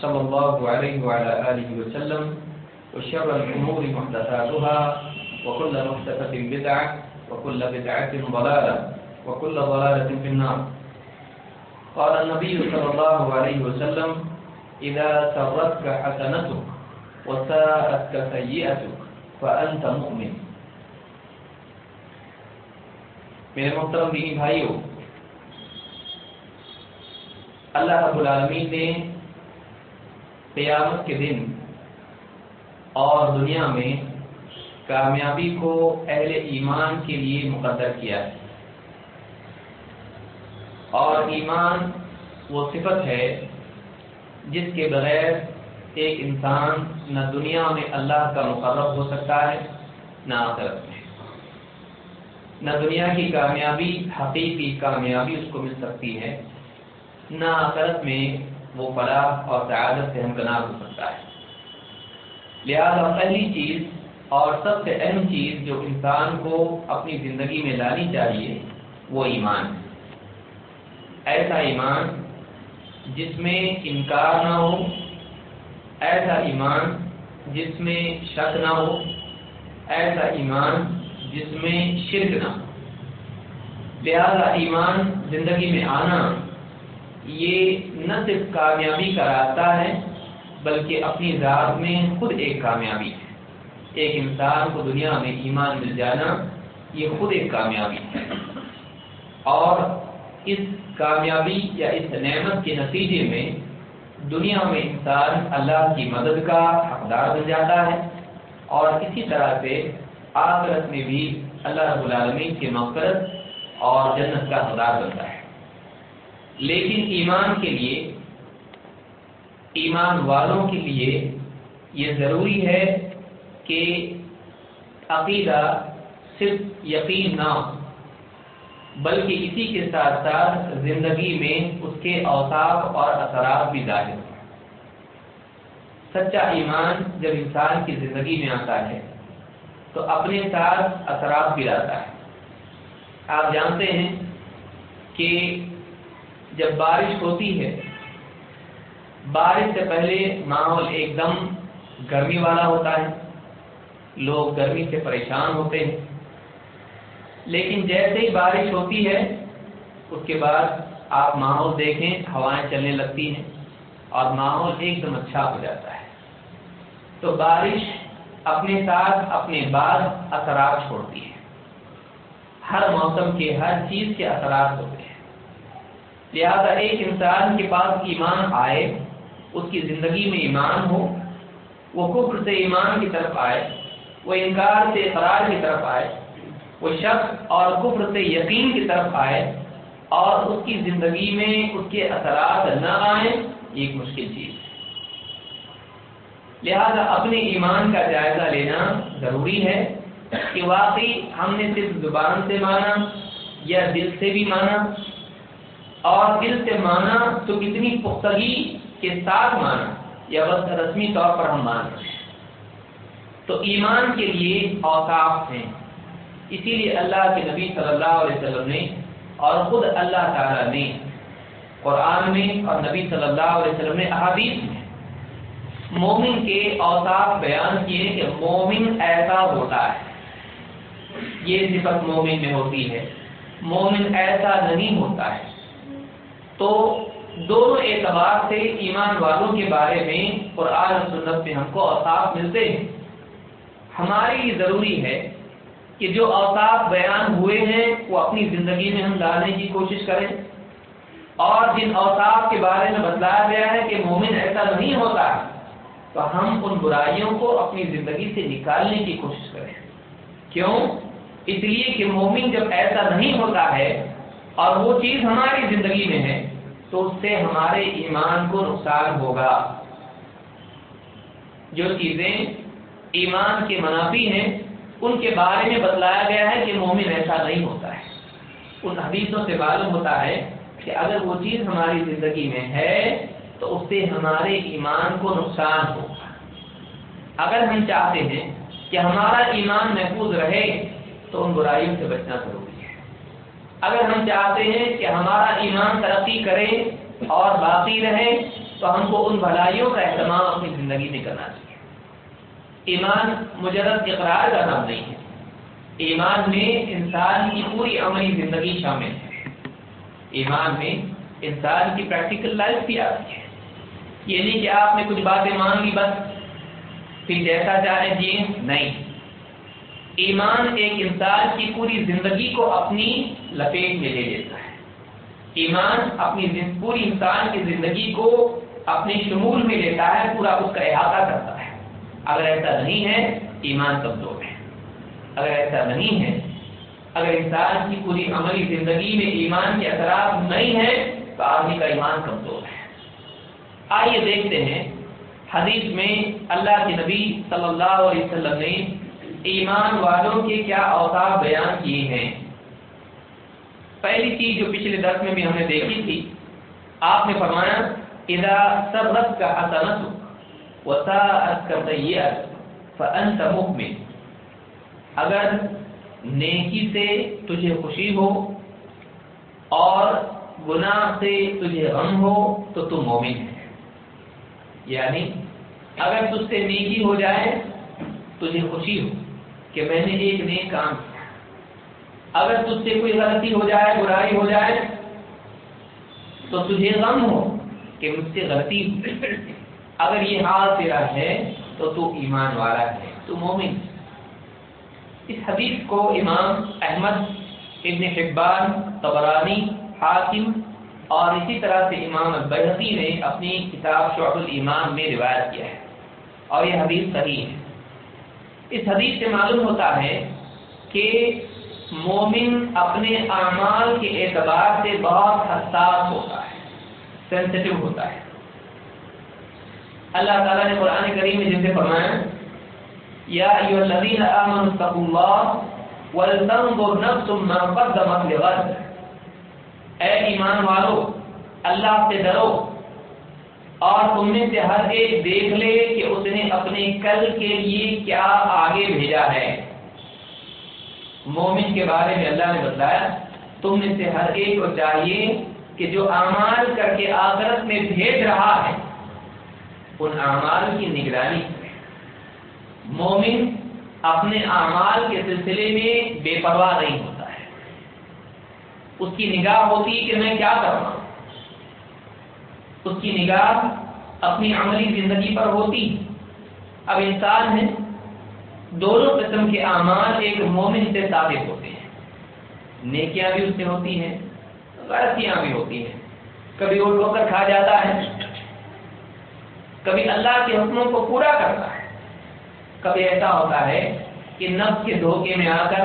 صلى الله عليه وعلى آله وسلم وشر الأمور محدثاتها وكل محدثة بدعة وكل بدعة ضلالة وكل ضلالة في النار. قال النبي صلى الله عليه وسلم، إذا سرتك حسنتك وساءتك سيئتك فأنت مؤمن. میرے محترم دینی بھائیوں اللہ رب العالمین نے قیامت کے دن اور دنیا میں کامیابی کو اہل ایمان کے لیے مقدر کیا ہے۔ اور ایمان وہ صفت ہے جس کے بغیر ایک انسان نہ دنیا میں اللہ کا مقرر ہو سکتا ہے، نہ آخرت میں۔ نہ دنیا کی کامیابی، حقیقی کامیابی اس کو مل سکتی ہے، نہ آخرت میں وہ فلاح اور سعادت سے ہمکنار ہو سکتا ہے۔ لہذا پہلی چیز اور سب سے اہم چیز جو انسان کو اپنی زندگی میں لانی چاہیے وہ ایمان ہے۔ ایسا ایمان جس میں انکار نہ ہو، ایسا ایمان جس میں شک نہ ہو، ایسا ایمان جس میں شرک نہ ہو۔ لہذا ایمان زندگی میں آنا یہ نہ صرف کامیابی کا راستہ ہے، بلکہ اپنی ذات میں خود ایک کامیابی ہے۔ ایک انسان کو دنیا میں ایمان مل جانا، یہ خود ایک کامیابی ہے۔ اور اس کامیابی یا اس نعمت کے نتیجے میں دنیا میں انسان اللہ کی مدد کا حقدار بن جاتا ہے۔ اور اسی طرح سے آخرت میں بھی اللہ رب العالمین کی مغفرت اور جنت کا حقدار بنتا ہے۔ لیکن ایمان کے لیے، ایمان والوں کے لیے یہ ضروری ہے کہ عقیدہ صرف یقین نہ ہو، بلکہ اسی کے ساتھ ساتھ زندگی میں اس کے اوصاف اور اثرات بھی ظاہر ہوں۔ سچا ایمان جب انسان کی زندگی میں آتا ہے، تو اپنے ساتھ اثرات بھی لاتا ہے۔ آپ جانتے ہیں کہ جب بارش ہوتی ہے، بارش سے پہلے ماحول ایک دم گرمی والا ہوتا ہے۔ لوگ گرمی سے پریشان ہوتے ہیں۔ لیکن جیسے ہی بارش ہوتی ہے، اس کے بعد آپ ماحول دیکھیں، ہوائیں چلنے لگتی ہیں اور ماحول ایک دم اچھا ہو جاتا ہے۔ تو بارش اپنے ساتھ، اپنے بعد اثرات چھوڑتی ہے۔ ہر موسم کے، ہر چیز کے اثرات ہوتے ہیں۔ لہذا ایک انسان کے پاس ایمان آئے، اس کی زندگی میں ایمان ہو، وہ کفر سے ایمان کی طرف آئے، وہ انکار سے اقرار کی طرف آئے، وہ شخص اور کفر سے یقین کی طرف آئے اور اس کی زندگی میں اس کے اثرات نہ آئیں یہ ایک مشکل چیز ہے۔ لہذا اپنے ایمان کا جائزہ لینا ضروری ہے کہ واقعی ہم نے صرف زبان سے مانا یا دل سے بھی مانا اور دل سے مانا تو کتنی پختگی کے ساتھ مانا، یا بس رسمی طور پر ہم مان رہے ہیں۔ تو ایمان کے لیے اوقاف ہیں۔ اسی لیے اللہ کے نبی صلی اللہ علیہ وسلم نے اور خود اللہ تعالی نے قرآن میں اور نبی صلی اللہ علیہ وسلم نے احادیث میں مومن کے اوصاف بیان کیے کہ مومن ایسا ہوتا ہے۔ یہ صفت مومن میں ہوتی ہے۔ مومن ایسا نہیں ہوتا ہے۔ تو دونوں اعتبار سے ایمان والوں کے بارے میں قرآن و سنت میں ہم کو اوصاف ملتے ہیں۔ ہماری ضروری ہے کہ جو اوصاف بیان ہوئے ہیں، وہ اپنی زندگی میں ہم ڈالنے کی کوشش کریں۔ اور جن اوصاف کے بارے میں بتلایا گیا ہے کہ مومن ایسا نہیں ہوتا، تو ہم ان برائیوں کو اپنی زندگی سے نکالنے کی کوشش کریں۔ کیوں؟ اس لیے کہ مومن جب ایسا نہیں ہوتا ہے، اور وہ چیز ہماری زندگی میں ہے تو اس سے ہمارے ایمان کو نقصان ہوگا۔ جو چیزیں ایمان کے منافی ہیں، ان کے بارے میں بتلایا گیا ہے کہ مومن ایسا نہیں ہوتا ہے۔ ان حدیثوں سے معلوم ہوتا ہے کہ اگر وہ چیز ہماری زندگی میں ہے، تو اس سے ہمارے ایمان کو نقصان ہوگا۔ اگر ہم چاہتے ہیں کہ ہمارا ایمان محفوظ رہے، تو ان برائیوں سے بچنا ضروری ہے۔ اگر ہم چاہتے ہیں کہ ہمارا ایمان ترقی کرے اور باقی رہے، تو ہم کو ان بھلائیوں کا اہتمام اپنی زندگی میں کرنا چاہیے۔ ایمان مجرد اقرار کا نام نہیں ہے۔ ایمان میں انسان کی پوری عملی زندگی شامل ہے۔ ایمان میں انسان کی پریکٹیکل لائف بھی آتی ہے۔ یہ نہیں کہ آپ نے کچھ باتیں مان لی بس۔ پھر جیسا چاہے جی نہیں۔ ایمان ایک انسان کی پوری زندگی کو اپنی لپیٹ میں لے لیتا ہے۔ ایمان اپنی پوری انسان کی زندگی کو اپنے شمول میں لیتا ہے، پورا اس کا احاطہ کرتا ہے۔ اگر ایسا نہیں ہے، ایمان کمزور ہے۔ اگر ایسا نہیں ہے، اگر انسان کی پوری عملی زندگی میں ایمان کے اثرات نہیں ہیں، تو آدمی کا ایمان کمزور ہے۔ آئیے دیکھتے ہیں حدیث میں اللہ کے نبی صلی اللہ علیہ وسلم نے ایمان والوں کے کیا اوتاب بیان کیے ہیں؟ پہلی چیز جو پچھلے درس میں بھی ہم نے دیکھی تھی، آپ نے فرمایا، اذا سبت کا حسنت وساعت کا سیئت فانت مؤمن. اگر نیکی سے تجھے خوشی ہو اور گناہ سے تجھے غم ہو، تو تم مومن ہے۔ یعنی اگر تجھ سے نیکی ہو جائے، تجھے خوشی ہو۔ کہ میں نے ایک نیک کام کیا۔ اگر تجھ سے کوئی غلطی ہو جائے، برائی ہو جائے، تو تجھے غم ہو کہ مجھ سے غلطی اگر یہ حال تیرا ہے، تو تو ایمان والا ہے، تو مومن۔ اس حدیث کو امام احمد ابن حبان، طبرانی، حاکم اور اسی طرح سے امام البحقی نے اپنی کتاب شعب الایمان میں روایت کیا ہے۔ اور یہ حدیث صحیح ہے۔ اس حدیث سے معلوم ہوتا ہے کہ مومن اپنے اعمال کے اعتبار سے بہت حساس ہوتا ہے سینسٹیو ہوتا ہے۔ اللہ تعالیٰ نے قرآن کریم میں جن سے فرمایا، یا ایو الذین آمنوا اتقوا اللہ ولتنظر نفس ما قدمت لغد۔ اے ایمان والو، اللہ سے ڈرو۔ اور تم میں سے ہر ایک دیکھ لے کہ اس نے اپنے کل کے لیے کیا آگے بھیجا ہے۔ مومن کے بارے میں اللہ نے بتایا، تم میں سے ہر ایک کو چاہیے کہ جو اعمال کر کے آخرت میں بھیج رہا ہے، ان اعمال کی نگرانی مومن اپنے اعمال کے سلسلے میں بے پرواہ نہیں ہوتا ہے۔ اس کی نگاہ ہوتی ہے کہ میں کیا کر رہا ہوں اس کی نگاہ اپنی عملی زندگی پر ہوتی۔ اب انسان ہے دونوں قسم کے اعمال ایک مومن سے ثابت ہوتے ہیں۔ نیکیاں بھی اس سے ہوتی ہیں، غلطیاں بھی ہوتی ہیں۔ کبھی وہ ٹھوکر کھا جاتا ہے، کبھی اللہ کے حکموں کو پورا کرتا ہے۔ کبھی ایسا ہوتا ہے کہ نفس کے دھوکے میں آ کر،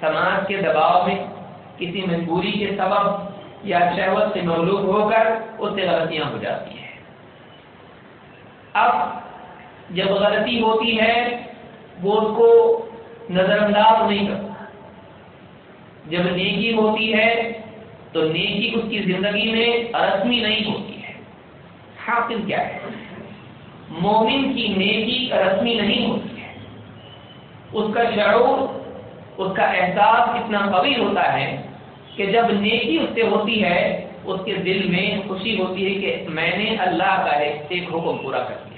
سماج کے دباؤ میں، کسی مجبوری کے سبب یا شہوت سے مغلوب ہو کر اس سے غلطیاں ہو جاتی ہیں۔ اب جب غلطی ہوتی ہے، وہ اس کو نظر انداز نہیں کرتا۔ جب نیکی ہوتی ہے، تو نیکی اس کی زندگی میں رسمی نہیں ہوتی ہے۔ حاصل کیا ہے؟ مومن کی نیکی رسمی نہیں ہوتی ہے۔ اس کا شعور، اس کا احساس اتنا قوی ہوتا ہے کہ جب نیکی اس سے ہوتی ہے، اس کے دل میں خوشی ہوتی ہے کہ میں نے اللہ کا ایک حکم پورا کر دیا۔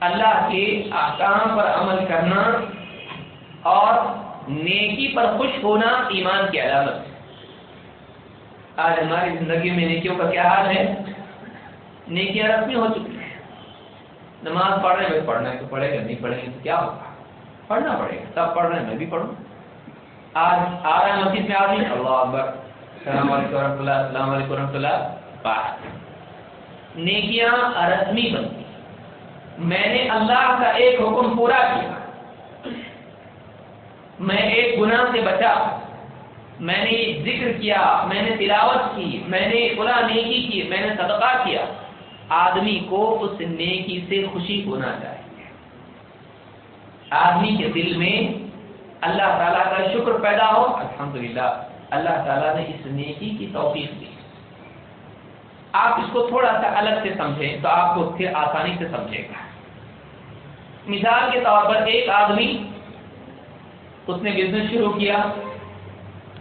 اللہ کے آکام پر عمل کرنا اور نیکی پر خوش ہونا ایمان کی علامت ہے۔ آج ہماری زندگی میں نیکیوں کا کیا حال ہے؟ نیکیاں رسمی ہو چکی ہیں۔ نماز پڑھ رہے ہیں پڑھنا ہے تو پڑھے گا، نہیں پڑھیں گے تو کیا ہوگا؟ پڑھنا پڑے گا سب پڑھ رہے ہیں میں بھی پڑھوں۔ آج آ رہا ہے مسجد میں آدمی؟ اللہ اکبر۔ السلام علیکم ورحمۃ اللہ السلام علیکم ورحمۃ اللہ بات نیکیاں رسمی بنتی۔ میں نے اللہ کا ایک حکم پورا کیا۔ میں ایک گناہ سے بچا۔ میں نے ذکر کیا میں نے تلاوت کی میں نے بلا نیکی کی میں نے صدقہ کیا۔ آدمی کو اس نیکی سے خوشی ہونا چاہیے۔ آدمی کے دل میں اللہ تعالیٰ کا شکر پیدا ہو۔ الحمدللہ۔ اللہ تعالیٰ نے اس نیکی کی توفیق دی۔ آپ اس کو تھوڑا سا الگ سے سمجھیں تو آپ کو پھر آسانی سے سمجھے گا۔ مثال کے طور پر ایک آدمی اس نے بزنس شروع کیا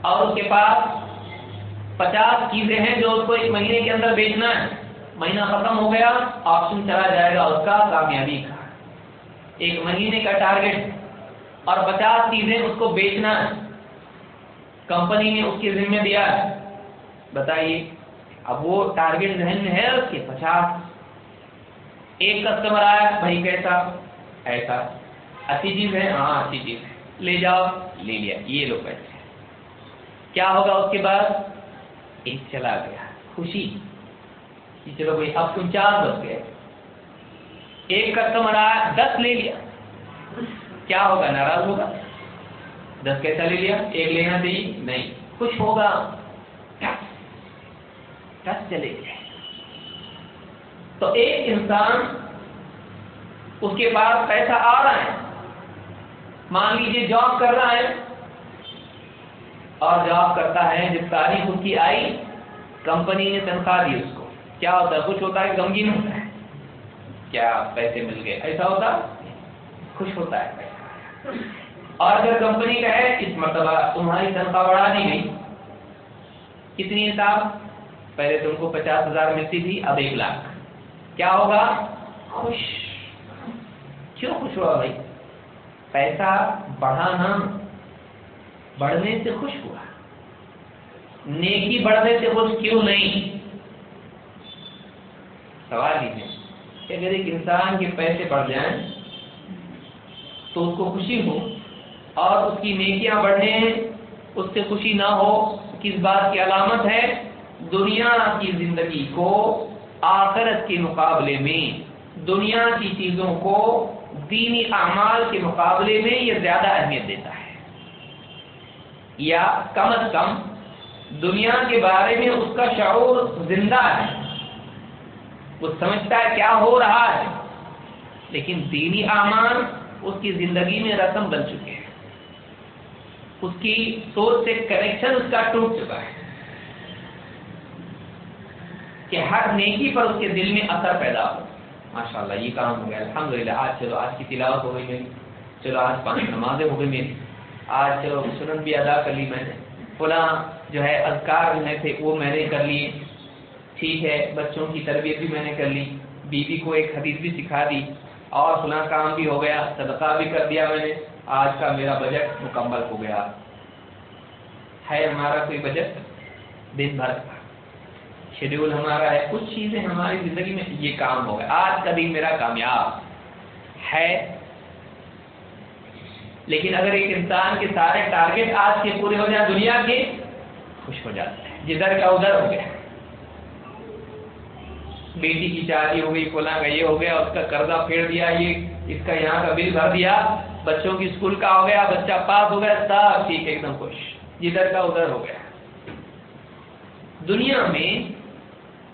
اور اس کے پاس پچاس چیزیں ہیں جو اس کو ایک مہینے کے اندر بیچنا ہے۔ مہینہ ختم ہو گیا آپشن چلا جائے گا اس کا کامیابی کا۔ ایک مہینے کا ٹارگیٹ اور پچاس چیزیں اس کو بیچنا ہے۔ کمپنی نے اس کے ذمہ دیا ہے۔ بتائیے، اب وہ ٹارگیٹ ذہن میں ہے اس کے پچاس؟ ایک کسٹمر آیا، بھائی کیسا؟ ایسا۔ اچھی چیز ہے؟ ہاں اچھی چیز ہے۔ لے جاؤ۔ لے لیا۔ یہ لو پیسے کیا ہوگا اس کے بعد؟ ایک چلا گیا۔ خوشی۔ چلو بھائی، اب تم چار بس گئے۔ ایک کسٹمر آیا، دس لے لیا۔ کیا ہوگا؟ ناراض ہوگا؟ دس کیسا لے لیا، ایک لینا چاہیے؟ نہیں۔ خوش ہوگا۔ ٹس۔ چلے گئے تو ایک انسان، اس کے پاس پیسہ آ رہا ہے۔ مان لیجیے جاب کر رہا ہے۔ اور جاب کرتا ہے جب تاریخ اس کی آئی، کمپنی نے تنخواہ دی اس کو۔ کیا ہوتا ہے؟ خوش ہوتا ہے، غمگین ہوتا ہے۔ کیا پیسے مل گئے؟ ایسا ہوتا خوش ہوتا ہے اور اگر کمپنی کا ہے، اس مرتبہ تمہاری تنخواہ بڑھا دی گئی۔ کتنی حساب پہلے تم کو پچاس ہزار ملتی تھی، اب ایک لاکھ۔ کیا ہوگا؟ خوش۔ کیوں خوش ہوا بھائی؟ پیسہ بڑھانا بڑھنے سے خوش ہوا۔ نیکی بڑھنے سے خوش کیوں نہیں؟ سوال یہ ہے کہ اگر ایک انسان کے پیسے بڑھ جائیں تو اس کو خوشی ہو۔ اور اس کی نیکیاں بڑھیں، اس سے خوشی نہ ہو۔ کس بات کی علامت ہے؟ دنیا کی زندگی کو آخرت کے مقابلے میں، دنیا کی چیزوں کو دینی اعمال کے مقابلے میں یہ زیادہ اہمیت دیتا ہے۔ یا کم از کم، دنیا کے بارے میں اس کا شعور زندہ ہے۔ وہ سمجھتا ہے کیا ہو رہا ہے۔ لیکن دینی اعمال اس کی زندگی میں رسم بن چکے ہیں۔ اس کی سوچ سے کنیکشن اس کا ٹوٹ چکا ہے۔ کہ ہر نیکی پر اس کے دل میں اثر پیدا ہو۔ ماشاء اللہ یہ کام ہو گیا۔ الحمد للہ آج چلو، آج کی تلاوت ہو گئی میری۔ چلو، آج پانچ نمازیں ہو گئی میری۔ آج چلو، سنن بھی ادا کر لی میں نے۔ فلاں جو ہے، اذکار جو تھے، وہ میں نے کر لیے۔ ٹھیک ہے، بچوں کی تربیت بھی میں نے کر لی۔ بیوی کو ایک حدیث بھی سکھا دی۔ اور فلاں کام بھی ہو گیا، صدقہ بھی کر دیا میں نے، آج کا میرا بجٹ مکمل ہو گیا۔ ہے ہمارا کوئی بجٹ دن بھر کا۔ شیڈیول ہمارا ہے، کچھ چیزیں ہماری زندگی میں یہ کام ہو گیا آج کا دن میرا کامیاب ہے۔ لیکن اگر ایک انسان کے سارے ٹارگیٹ آج کے پورے ہو جائیں، دنیا کے خوش ہو جاتے ہیں۔ جدھر کا ادھر ہو گیا۔ بیٹی کی شادی ہو گئی، فلاں کا یہ ہو گیا، اس کا قرضہ پھیر دیا، یہ اس کا یہاں کا بل بھر دیا، بچوں کی اسکول کا ہو گیا، بچہ پاس ہو گیا، سب ٹھیک، ایک دم خوش۔ جدھر کا ادھر ہو گیا۔ دنیا میں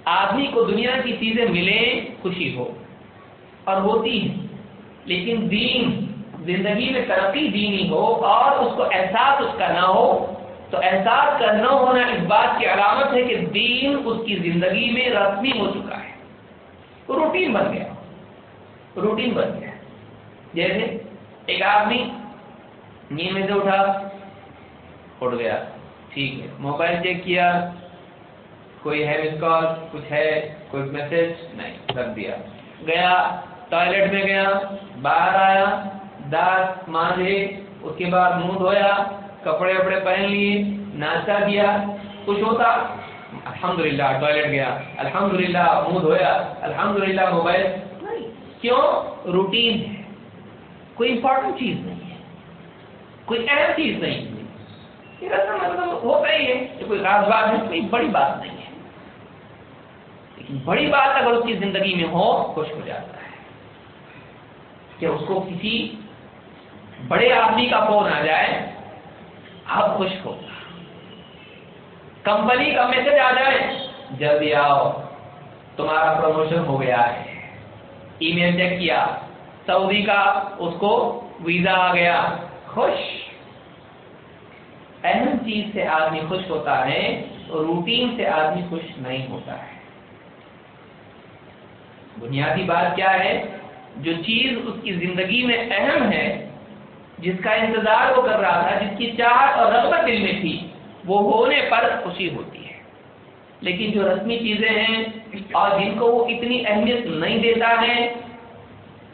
آدمی کو دنیا کی چیزیں ملیں، خوشی ہو اور ہوتی ہے لیکن دین، زندگی میں ترقی دینی ہو اور اس کو احساس اس کا نہ ہو، تو احساس کا نہ ہونا اس بات کی علامت ہے کہ دین اس کی زندگی میں رسمی ہو چکا روٹین بن گیا۔ روٹین بن گیا۔ جیسے ایک آدمی نیند میں سے اٹھا، اٹھ گیا۔ ٹھیک ہے۔ موبائل چیک کیا۔ کوئی ہے مس کال؟ کچھ ہے؟ کوئی میسج؟ نہیں، رکھ دیا۔ گیا، ٹوائلٹ میں گیا، باہر آیا، دانت مانجے اس کے بعد منہ دھویا، کپڑے وپڑے پہن لیے، ناشتہ کیا، کچھ ہوتا۔ الحمد للہ ٹوائلٹ گیا. الحمد للہ منہ دھویا. الحمد للہ موبائل کیوں؟ روٹین ہے. کوئی امپورٹنٹ چیز نہیں ہے. کوئی اہم چیز نہیں ہے. مطلب ہوتا ہی ہے کہ کوئی خاص بات ہے کوئی بڑی بات نہیں ہے. لیکن بڑی بات اگر اس کی زندگی میں ہو خوش ہو جاتا ہے. کہ اس کو کسی بڑے آدمی کا فون آ جائے آپ خوش ہوگا کمپنی کا میسج آ جائے جلدی آؤ۔ تمہارا پروموشن ہو گیا ہے۔ ای میل چیک کیا۔ سعودی کا اس کو ویزا آ گیا۔ خوش۔ اہم چیز سے آدمی خوش ہوتا ہے روٹین سے آدمی خوش نہیں ہوتا ہے۔ بنیادی بات کیا ہے؟ جو چیز اس کی زندگی میں اہم ہے، جس کا انتظار وہ کر رہا تھا، جس کی چاہت اور رغبت دل میں تھی وہ ہونے پر خوشی ہوتی ہے۔ لیکن جو رسمی چیزیں ہیں اور جن کو وہ اتنی اہمیت نہیں دیتا ہے،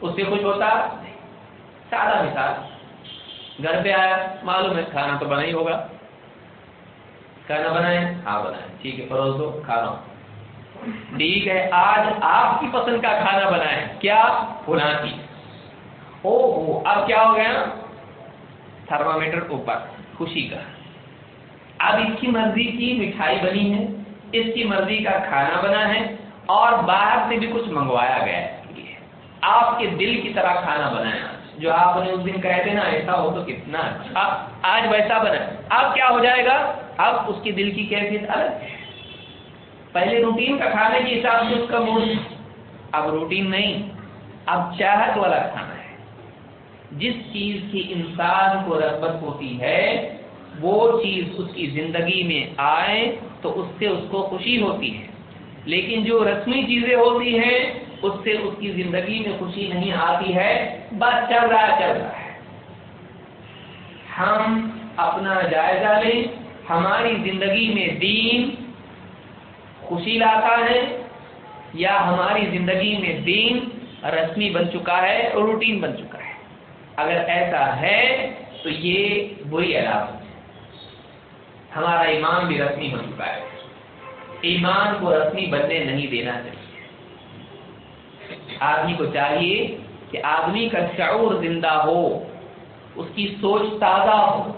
اس سے خوش ہوتا سادہ مثال، گھر پہ آیا، معلوم ہے کھانا تو بنا ہی ہوگا۔ کھانا بنائے ہاں بنائے، ٹھیک ہے، پروس دو، کھا رہا ہوں۔ ٹھیک ہے، آج آپ کی پسند کا کھانا بنائے، کیا؟ پنا کی او اب کیا ہو گیا؟ تھرمامیٹر اوپر، خوشی کا۔ اب اس کی مرضی کی مٹھائی بنی ہے، اس کی مرضی کا کھانا بنا ہے اور باہر سے بھی کچھ منگوایا گیا ہے۔ آپ کے دل کی طرح کھانا بنایا جو آپ نے اس دن کہتے نا، ایسا ہو تو کتنا اچھا۔ آج ویسا بنا۔ اب کیا ہو جائے گا؟ اب اس کی دل کی کیفیت الگ ہے۔ پہلے روٹین کا کھانے کے حساب سے اس کا موڈ اب روٹین نہیں، اب چاہت والا کھانا ہے۔ جس چیز کی انسان کو رغبت ہوتی ہے وہ چیز اس کی زندگی میں آئے تو اس سے اس کو خوشی ہوتی ہے۔ لیکن جو رسمی چیزیں ہوتی ہیں، اس سے اس کی زندگی میں خوشی نہیں آتی ہے۔ بس چل رہا چل رہا ہے۔ ہم اپنا جائزہ لیں۔ ہماری زندگی میں دین خوشی لاتا ہے، یا ہماری زندگی میں دین رسمی بن چکا ہے اور روٹین بن چکا ہے۔ اگر ایسا ہے تو یہ بری علامت ہے۔ ہمارا ایمان بھی رسمی بن چکا ہے۔ ایمان کو رسمی بننے نہیں دینا چاہیے۔ آدمی کو چاہیے کہ آدمی کا شعور زندہ ہو، اس کی سوچ تازہ ہو۔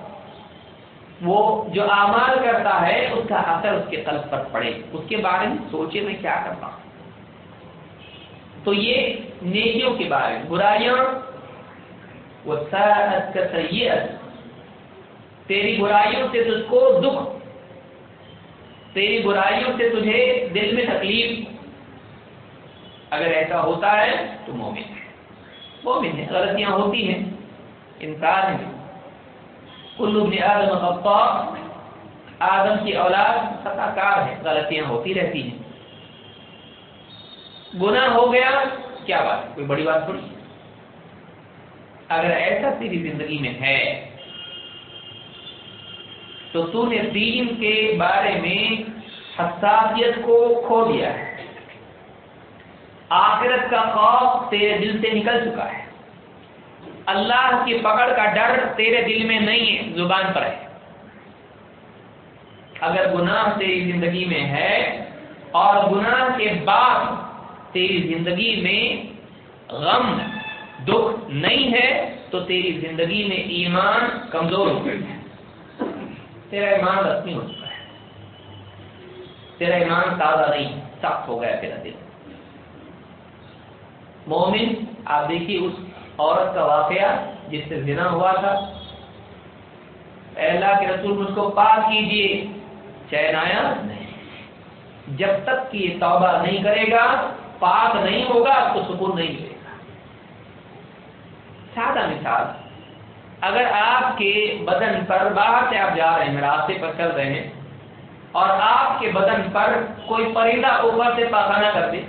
وہ جو اعمال کرتا ہے، اس کا اثر اس کے قلب پر پڑے۔ اس کے بارے میں سوچے میں کیا کرتا ہوں؟ تو یہ نیکیوں کے بارے میں۔ برائیاں۔ وہ سید تیری برائیوں سے تجھ کو دکھ، تیری برائیوں سے تجھے دل میں تکلیف۔ اگر ایسا ہوتا ہے تو مومن ہے۔ مومن ہے، غلطیاں ہوتی ہیں، انسان ہے۔ کلو ابن آدم خطا آدم کی اولاد خطا کار ہے، غلطیاں ہوتی رہتی ہیں۔ گناہ ہو گیا، کیا بات؟ کوئی بڑی بات تھوڑی۔ اگر ایسا تیری زندگی میں ہے تو تو نے دین کے بارے میں حساسیت کو کھو دیا ہے۔ آخرت کا خوف تیرے دل سے نکل چکا ہے۔ اللہ کی پکڑ کا ڈر تیرے دل میں نہیں ہے، زبان پر ہے۔ اگر گناہ تیری زندگی میں ہے اور گناہ کے بعد تیری زندگی میں غم، دکھ نہیں ہے، تو تیری زندگی میں ایمان کمزور ہو گیا تیرا ایمان رسمی ہو چکا ہے۔ تیرا ایمان تازہ نہیں، سخت ہو گیا تیرا دل۔ مومن آپ دیکھیے اس عورت کا واقعہ جس سے زنا ہوا تھا۔ اللہ کے رسول، مجھ کو پاک کیجیے۔ چین آیا نہیں۔ جب تک کہ یہ توبہ نہیں کرے گا، پاک نہیں ہوگا آپ کو سکون نہیں ملے گا۔ سادہ مثال۔ اگر آپ کے بدن پر، باہر سے آپ جا رہے ہیں، راستے پر چل رہے ہیں، اور آپ کے بدن پر کوئی پرندہ اوپر سے پاخانہ کر دے،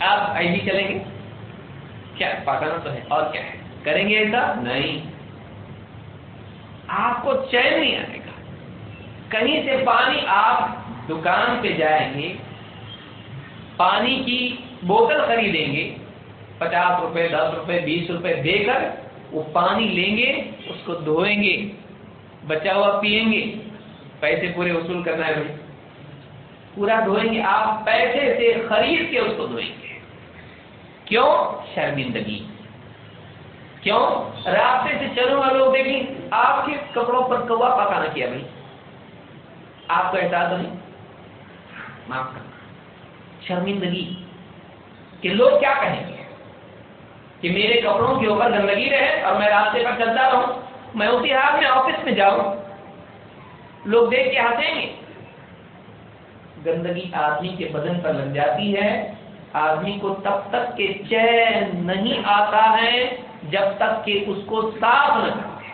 آپ ایسی جی چلیں گے؟ کیا؟ پاکانا تو ہے۔ اور کیا ہے؟ کریں گے ایسا؟ نہیں۔ آپ کو چین نہیں آئے گا کہیں سے پانی آپ دکان پہ جائیں گے، پانی کی بوتل خریدیں گے پچاس روپے، دس روپے، بیس روپے دے کر وہ پانی لیں گے، اس کو دھوئیں گے، بچا ہوا پیئیں گے۔ پیسے پورے وصول کرنا ہے بھائی۔ پورا دھوئیں گے۔ آپ پیسے سے خرید کے اس کو دھوئیں گے۔ کیوں؟ شرمندگی۔ کیوں؟ راستے سے چلو والے لوگ دیکھیں، آپ کے کپڑوں پر کوا پکانا کیا بھائی۔ آپ کو احساس نہیں؟ معاف کرنا۔ شرمندگی۔ کہ لوگ کیا کہیں؟ گے کہ میرے کپڑوں کے اوپر گندگی رہے اور میں راستے پر چلتا رہوں، میں اسی حال میں آفس میں جاؤں۔ لوگ دیکھ کے ہنسیں گے۔ گندگی آدمی کے بدن پر لگ جاتی ہے۔ آدمی کو تب تک کہ چین نہیں آتا ہے جب تک کہ اس کو صاف نہ کرتے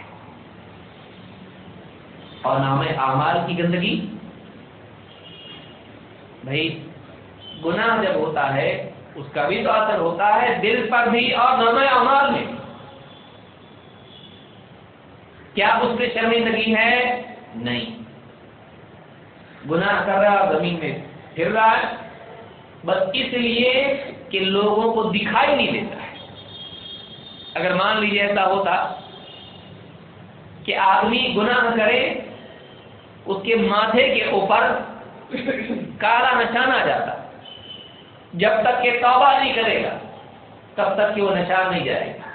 اور نام اعمال کی گندگی؟ بھائی، گناہ جب ہوتا ہے اس کا بھی تو اثر ہوتا ہے دل پر بھی اور نام اعمال میں۔ کیا اس پہ شرمندگی ہے؟ نہیں۔ گناہ کر رہا زمین میں پھر رہا ہے۔ بس اس لیے کہ لوگوں کو دکھائی نہیں دیتا ہے۔ اگر مان لیجیے ایسا ہوتا کہ آدمی گناہ کرے، اس کے ماتھے کے اوپر کالا نشان آ جاتا۔ جب تک کہ توبہ نہیں کرے گا، تب تک کہ وہ نشان نہیں جائے گا۔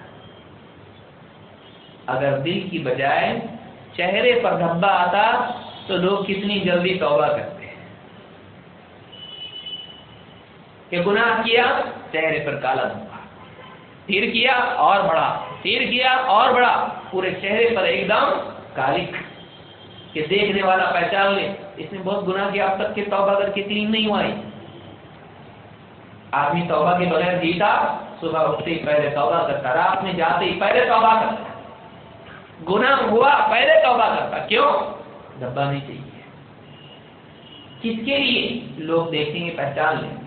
اگر دل کی بجائے چہرے پر دھبا آتا تو لوگ کتنی جلدی توبہ کرتے ہیں۔ کہ گناہ کیا، چہرے پر کالا دھبا۔ تیر کیا اور بڑا تیر کیا اور بڑا پورے چہرے پر ایک دم کالک کہ دیکھنے والا پہچان لے، اس نے بہت گناہ کیا اب تک کہ توبہ کر کے تین نہیں ہوا آدمی توبہ کے بغیر جیتا، صبح اٹھتے ہی پہلے توبہ کرتا، رات میں جاتے ہی پہلے توبہ کرتا۔ گناہ ہوا، پہلے توبہ کرتا۔ کیوں؟ ڈبا نہیں چاہیے۔ کس کے لیے؟ لوگ دیکھیں گے، پہچان لیں گے۔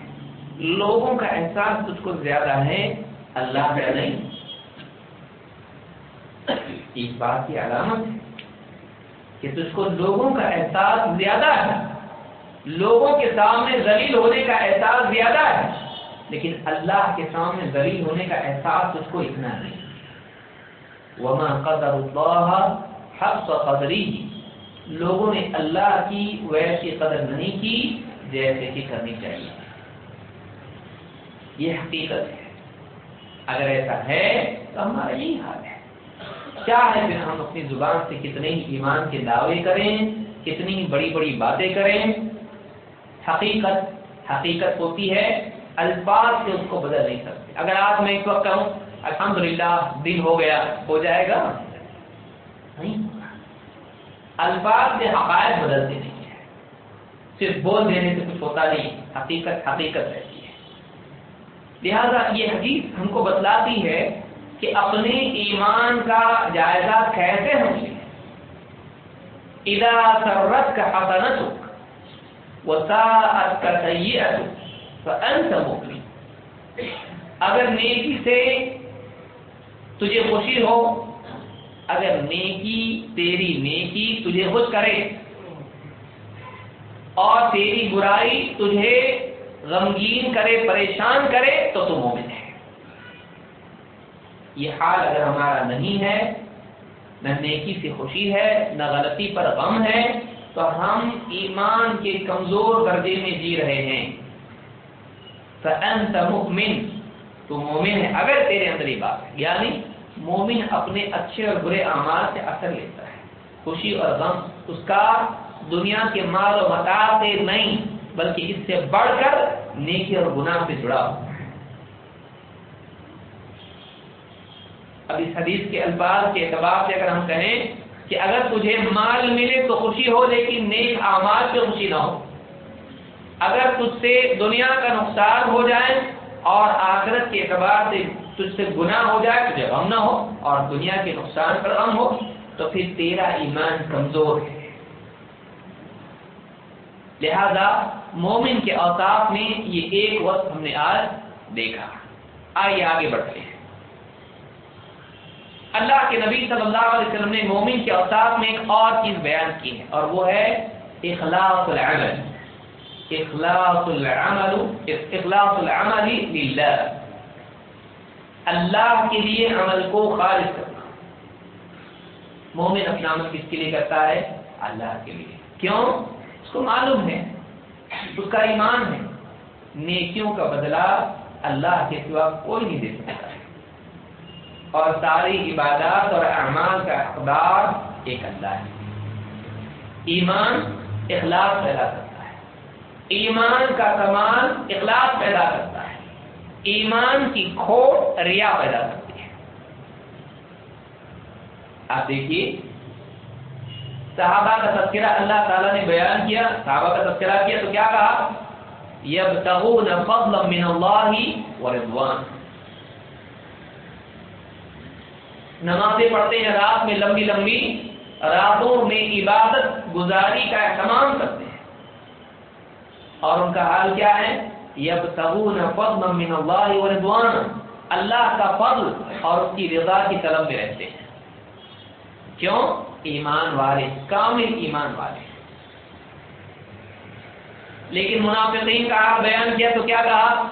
لوگوں کا احساس تجھ کو زیادہ ہے، اللہ کا نہیں۔ اس بات کی علامت ہے کہ تجھ کو لوگوں کا احساس زیادہ ہے۔ لوگوں کے سامنے ذلیل ہونے کا احساس زیادہ ہے۔ لیکن اللہ کے سامنے ذلیل ہونے کا احساس تجھ کو اتنا نہیں۔ وما قدر اللہ حق قدری لوگوں نے اللہ کی ویسی قدر نہیں کی، جیسے کہ کرنی چاہیے۔ یہ حقیقت ہے۔ اگر ایسا ہے تو ہمارا یہی حال ہے۔ چاہے پھر ہم اپنی زبان سے کتنے ہی ایمان کے دعوے کریں، کتنی ہی بڑی بڑی باتیں کریں؟ حقیقت حقیقت ہوتی ہے۔ الفاظ سے اس کو بدل نہیں سکتے۔ اگر آج میں اس وقت کہوں الحمدللہ، دن ہو گیا، ہو جائے گا؟ نہیں الفاظ سے حقائق بدلتے نہیں ہے صرف بول دینے سے کچھ ہوتا نہیں، حقیقت حقیقت رہتی ہے۔ لہذا یہ حدیث ہم کو بتلاتی ہے کہ اپنے ایمان کا جائزہ کیسے ہم لیں۔ ادا سرت کا حسنت وساعت کا سیئت فانت مؤمن۔ اگر نیکی سے تجھے خوشی ہو، اگر نیکی تیری نیکی تجھے خوش کرے، اور تیری برائی تجھے غمگین کرے، پریشان کرے، تو تم مومن ہے۔ یہ حال اگر ہمارا نہیں ہے، نہ نیکی سے خوشی ہے، نہ غلطی پر غم ہے، تو ہم ایمان کے کمزور درجے میں جی رہے ہیں۔ فَأَنْتَ مُؤْمِن۔ تو مومن ہے۔ اگر تیرے اندر یہ بات ہے یعنی مومن اپنے اچھے اور برے اعمال سے اثر لیتا ہے۔ خوشی اور غم، اس کا دنیا کے مال و متا سے نہیں، بلکہ اس سے بڑھ کر نیکی اور گناہ سے جڑا ہوا اب اس حدیث کے الفاظ کے اعتبار سے اگر ہم کہیں کہ اگر تجھے مال ملے تو خوشی ہو، لیکن نیک اعمال سے خوشی نہ ہو۔ اگر تجھ سے دنیا کا نقصان ہو جائے اور آخرت کے اعتبار سے تجھ سے گناہ ہو جائے، تجھے غم نہ ہو اور دنیا کے نقصان پر غم ہو، تو پھر تیرا ایمان کمزور ہے۔ لہذا مومن کے اوتاف میں یہ ایک وقت ہم نے آج دیکھا۔ آئیے آگے بڑھتے ہیں۔ اللہ کے نبی صلی اللہ علیہ وسلم نے مومن کے اوساف میں ایک اور چیز بیان کی ہے اور وہ ہے اخلاص العمل۔ اخلاص العمل اخلاص العمل للہ۔ اللہ کے لیے عمل کو خالص کرنا۔ مومن اپنا عمل کس کے لیے کرتا ہے؟ اللہ کے لیے۔ کیوں؟ اس کو معلوم ہے، اس کا ایمان ہے۔ نیکیوں کا بدلہ اللہ کے سوا کوئی نہیں دے سکتا۔ ہے اور ساری عبادات اور اعمال کا اقدار ایک اللہ ہے۔ ایمان اخلاق پیدا کرتا ہے ایمان کا کمال اخلاق پیدا کرتا ہے۔ ایمان کی کھوٹ ریا پیدا کرتی ہے۔ آپ دیکھیے، صحابہ کا تذکرہ اللہ تعالیٰ نے بیان کیا، صحابہ کا تذکرہ کیا تو کیا کہا؟ یبتغون فضلا من اللہ ورضوان نمازیں پڑھتے ہیں، رات میں لمبی لمبی راتوں میں عبادت گزاری کا اہتمام کرتے ہیں۔ اور ان کا حال کیا ہے؟ یبتغون فضلا من اللہ ورضوان اللہ کا فضل اور اس کی رضا کی طلب میں رہتے ہیں۔ کیوں؟ ایمان والے، کامل ایمان والے۔ لیکن منافقین کا آپ بیان کیا تو کیا کہا؟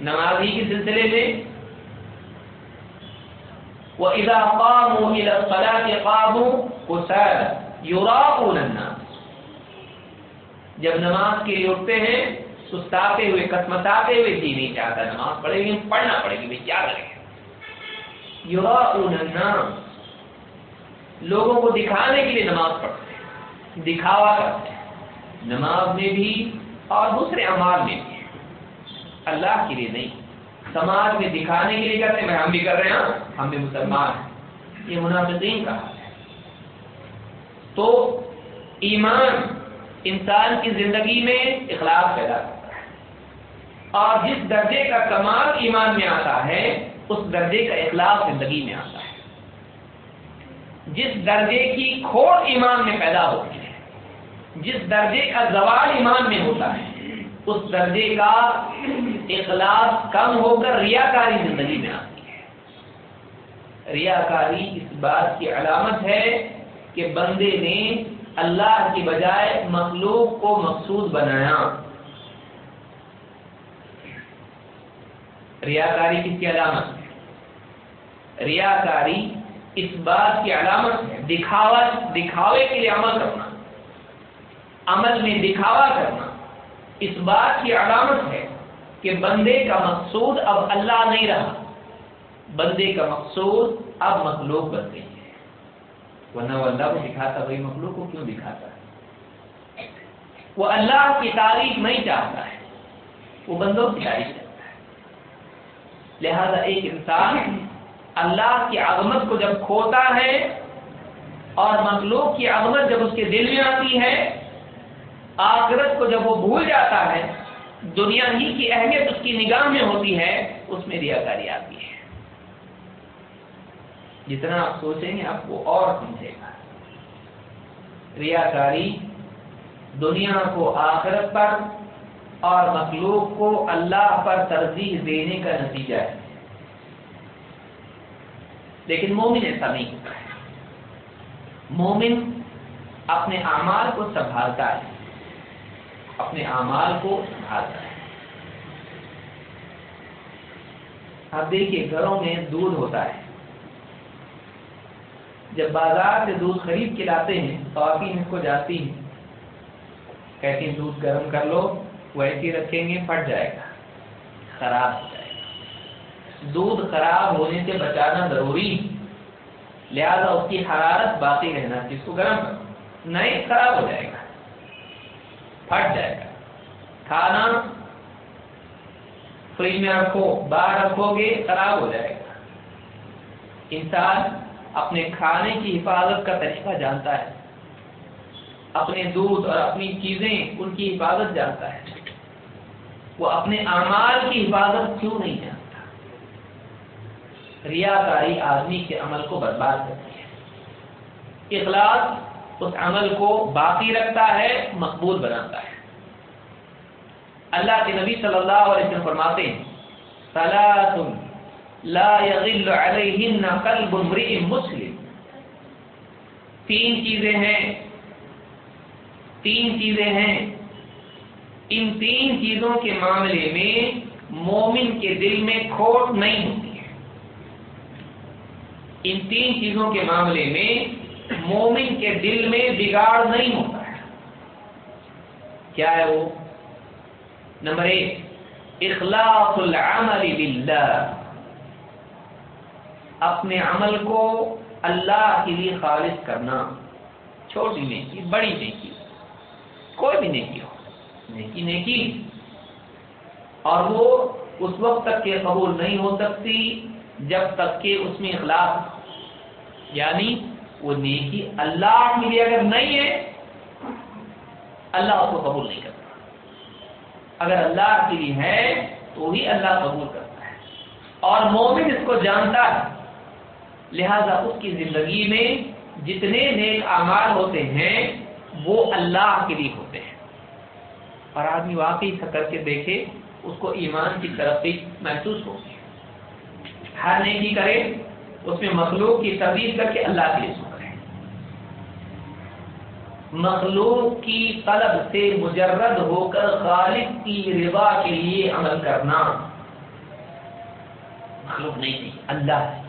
نمازی کے سلسلے میں۔ وَإِذَا قَامُوا إِلَى الصَّلَاةِ قَامُوا قُسَالَ يُرَاءُونَ النَّاسِ۔ جب نماز کے لیے اٹھتے ہیں، سستاتے ہوئے قسمتاتے ہوئے جی نہیں چاہتا نماز پڑھے گی پڑھنا پڑے گی بھائی کیا کریں یُرَاءُونَ النَّاسِ۔ لوگوں کو دکھانے کے لیے نماز پڑھتے ہیں، دکھاوا کرتے ہیں۔ نماز میں بھی اور دوسرے اعمال میں بھی۔ اللہ کے لیے نہیں، سماج میں دکھانے کے لیے کرتے ہیں۔ ہم بھی کر رہے ہیں ہاں؟ ہم بھی مسلمان ہیں۔ یہ منافقین کا حال ہے۔ تو ایمان انسان کی زندگی میں اخلاق پیدا کرتا ہے۔ اور جس درجے کا کمال ایمان میں آتا ہے، اس درجے کا اخلاق زندگی میں آتا ہے۔ جس درجے کی کھوڑ ایمان میں پیدا ہوتی ہے، جس درجے کا زوال ایمان میں ہوتا ہے، اس درجے کا اخلاص کم ہو کر ریاکاری زندگی میں آتی ہے۔ ریاکاری اس بات کی علامت ہے کہ بندے نے اللہ کی بجائے مخلوق کو مقصود بنایا۔ ریاکاری کس کی علامت؟ ہے ریاکاری اس بات کی علامت ہے دکھاوا دکھاوے کے لیے عمل کرنا۔ عمل میں دکھاوا کرنا۔ اس بات کی علامت ہے کہ بندے کا مقصود اب اللہ نہیں رہا۔ بندے کا مقصود اب مخلوق بن گئی۔ ورنہ وہ اللہ کو دکھاتا وہی مخلوق کو کیوں دکھاتا ہے؟ وہ اللہ کی تعریف نہیں چاہتا ہے، وہ بندوں کی تعریف کرتا ہے۔ لہذا ایک انسان اللہ کی عظمت کو جب کھوتا ہے اور مخلوق کی عظمت جب اس کے دل میں آتی ہے، آخرت کو جب وہ بھول جاتا ہے، دنیا ہی کی اہمیت اس کی نگاہ میں ہوتی ہے، اس میں ریاکاری آتی ہے۔ جتنا آپ سوچیں گے آپ کو اور سمجھے گا۔ ریاکاری دنیا کو آخرت پر اور مخلوق کو اللہ پر ترجیح دینے کا نتیجہ ہے۔ لیکن مومن ایسا نہیں ہے۔ مومن اپنے اعمال کو سنبھالتا ہے۔ اپنے اعمال کو سنبھالتا ہے۔ آپ دیکھیے گھروں میں دودھ ہوتا ہے۔ جب بازار سے دودھ خرید کے لاتے ہیں خواتین اس کو جاتی ہیں۔ کہتی ہیں، دودھ گرم کر لو ویسے رکھیں گے، پھٹ جائے گا، خراب ہو جائے گا۔ دودھ خراب ہونے سے بچانا ضروری لہذا اس کی حرارت باقی رہنا چاہیے اس کو گرم کرو۔ نہیں، خراب ہو جائے گا، پھٹ جائے گا۔ کھانا فریج میں رکھو، باہر رکھو گے، خراب ہو جائے گا۔ انسان اپنے کھانے کی حفاظت کا طریقہ جانتا ہے۔ اپنے دودھ اور اپنی چیزیں ان کی حفاظت جانتا ہے۔ وہ اپنے اعمال کی حفاظت کیوں نہیں جانتا؟ ریاکاری آدمی کے عمل کو برباد کرتی ہے۔ اخلاص اس عمل کو باقی رکھتا ہے، مقبول بناتا ہے۔ اللہ کے نبی صلی اللہ علیہ وسلم فرماتے ہیں لا يغل علیہن قلب امرئ مسلم. تین چیزیں ہیں. تین چیزیں ہیں. ان تین چیزوں کے معاملے میں مومن کے دل میں کھوٹ نہیں ہوتی ہے. ان تین چیزوں کے معاملے میں مومن کے دل میں بگاڑ نہیں ہوتا ہے. کیا ہے وہ؟ نمبر ایک، اخلاص العمل للہ اپنے عمل کو اللہ کے لیے خالص کرنا، چھوٹی نیکی، بڑی نیکی، کوئی بھی نیکی ہو، نیکی نیکی۔ اور وہ اس وقت تک کے قبول نہیں ہو سکتی جب تک کہ اس میں اخلاق یعنی وہ نیکی اللہ کے لیے اگر نہیں ہے، اللہ اس کو قبول نہیں کرتا۔ اگر اللہ کے لیے ہے، تو ہی اللہ قبول کرتا ہے۔ اور مومن اس کو جانتا ہے۔ لہذا اس کی زندگی میں جتنے نیک اعمال ہوتے ہیں، وہ اللہ کے لیے ہوتے ہیں۔ اور آدمی واقعی کر کے دیکھے، اس کو ایمان کی ترقی محسوس ہوگی ہر نیکی کرے، اس میں مخلوق کی تبدیل کر کے اللہ کے لیے سو کرے مخلوق کی طلب سے مجرد ہو کر خالق کی رضا کے لیے عمل کرنا مخلوق نہیں تھی اللہ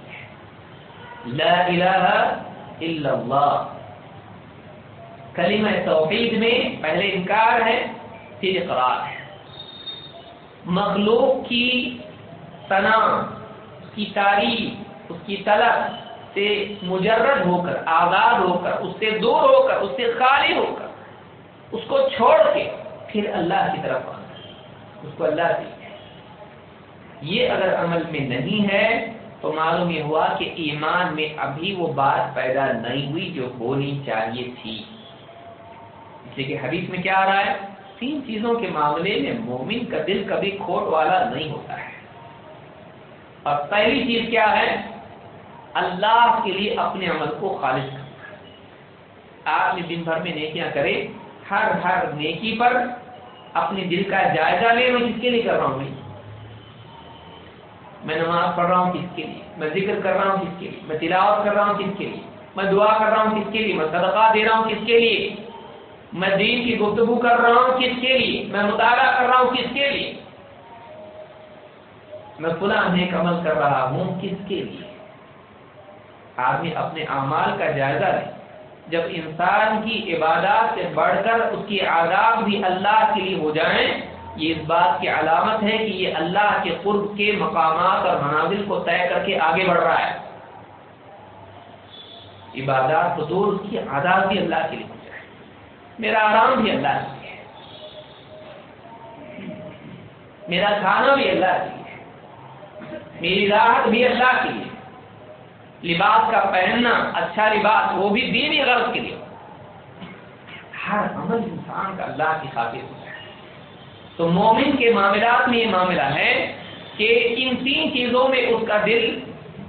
لا الہ الا اللہ کلمہ توحید میں پہلے انکار ہے، پھر اقرار ہے. مخلوق کی تنا اس کی تاریخ اس کی طلب سے مجرد ہو کر، آزاد ہو کر، اس سے دور ہو کر، اس سے خالی ہو کر، اس کو چھوڑ کے پھر اللہ کی طرف آنا اس کو اللہ کی یہ اگر عمل میں نہیں ہے تو معلوم یہ ہوا کہ ایمان میں ابھی وہ بات پیدا نہیں ہوئی جو ہونی چاہیے تھی۔ اس لیے کہ حدیث میں کیا آ رہا ہے؟ تین چیزوں کے معاملے میں مومن کا دل کبھی کھوٹ والا نہیں ہوتا ہے۔ اور پہلی چیز کیا ہے؟ اللہ کے لیے اپنے عمل کو خالص کرنا۔ آپ نے دن بھر میں نیکیاں کرے ہر ہر نیکی پر اپنے دل کا جائزہ لے میں کس کے لیے کر رہا ہوں میں نماز پڑھ رہا ہوں کس کے لیے؟ میں ذکر کر رہا ہوں کس کے لیے؟ میں تلاوت کر رہا ہوں کس کے لیے؟ میں دعا کر رہا ہوں کس کے لیے؟ میں صدقہ دے رہا ہوں کس کے لیے؟ میں دین کی گفتگو کر رہا ہوں کس کے لیے؟ میں مطالعہ کر رہا ہوں کس کے لیے؟ میں فلاں نیک عمل کر رہا ہوں کس کے لیے؟ آدمی اپنے اعمال کا جائزہ لے۔ جب انسان کی عبادات سے بڑھ کر اس کی آداب بھی اللہ کے لیے ہو جائیں یہ اس بات کی علامت ہے کہ یہ اللہ کے قرب کے مقامات اور منازل کو طے کر کے آگے بڑھ رہا ہے۔ عبادات تو دور اس کی آداب بھی اللہ کے لیے ہو جائے میرا آرام بھی اللہ کے لیے میرا کھانا بھی اللہ کے لیے میری راحت بھی اللہ کے لیے لباس کا پہننا اچھا لباس وہ بھی دینی غرض کے لیے۔ ہر عمل انسان کا اللہ کی خاطر ہوتا ہے۔ تو مومن کے معاملات میں یہ معاملہ ہے کہ ان تین چیزوں میں اس کا دل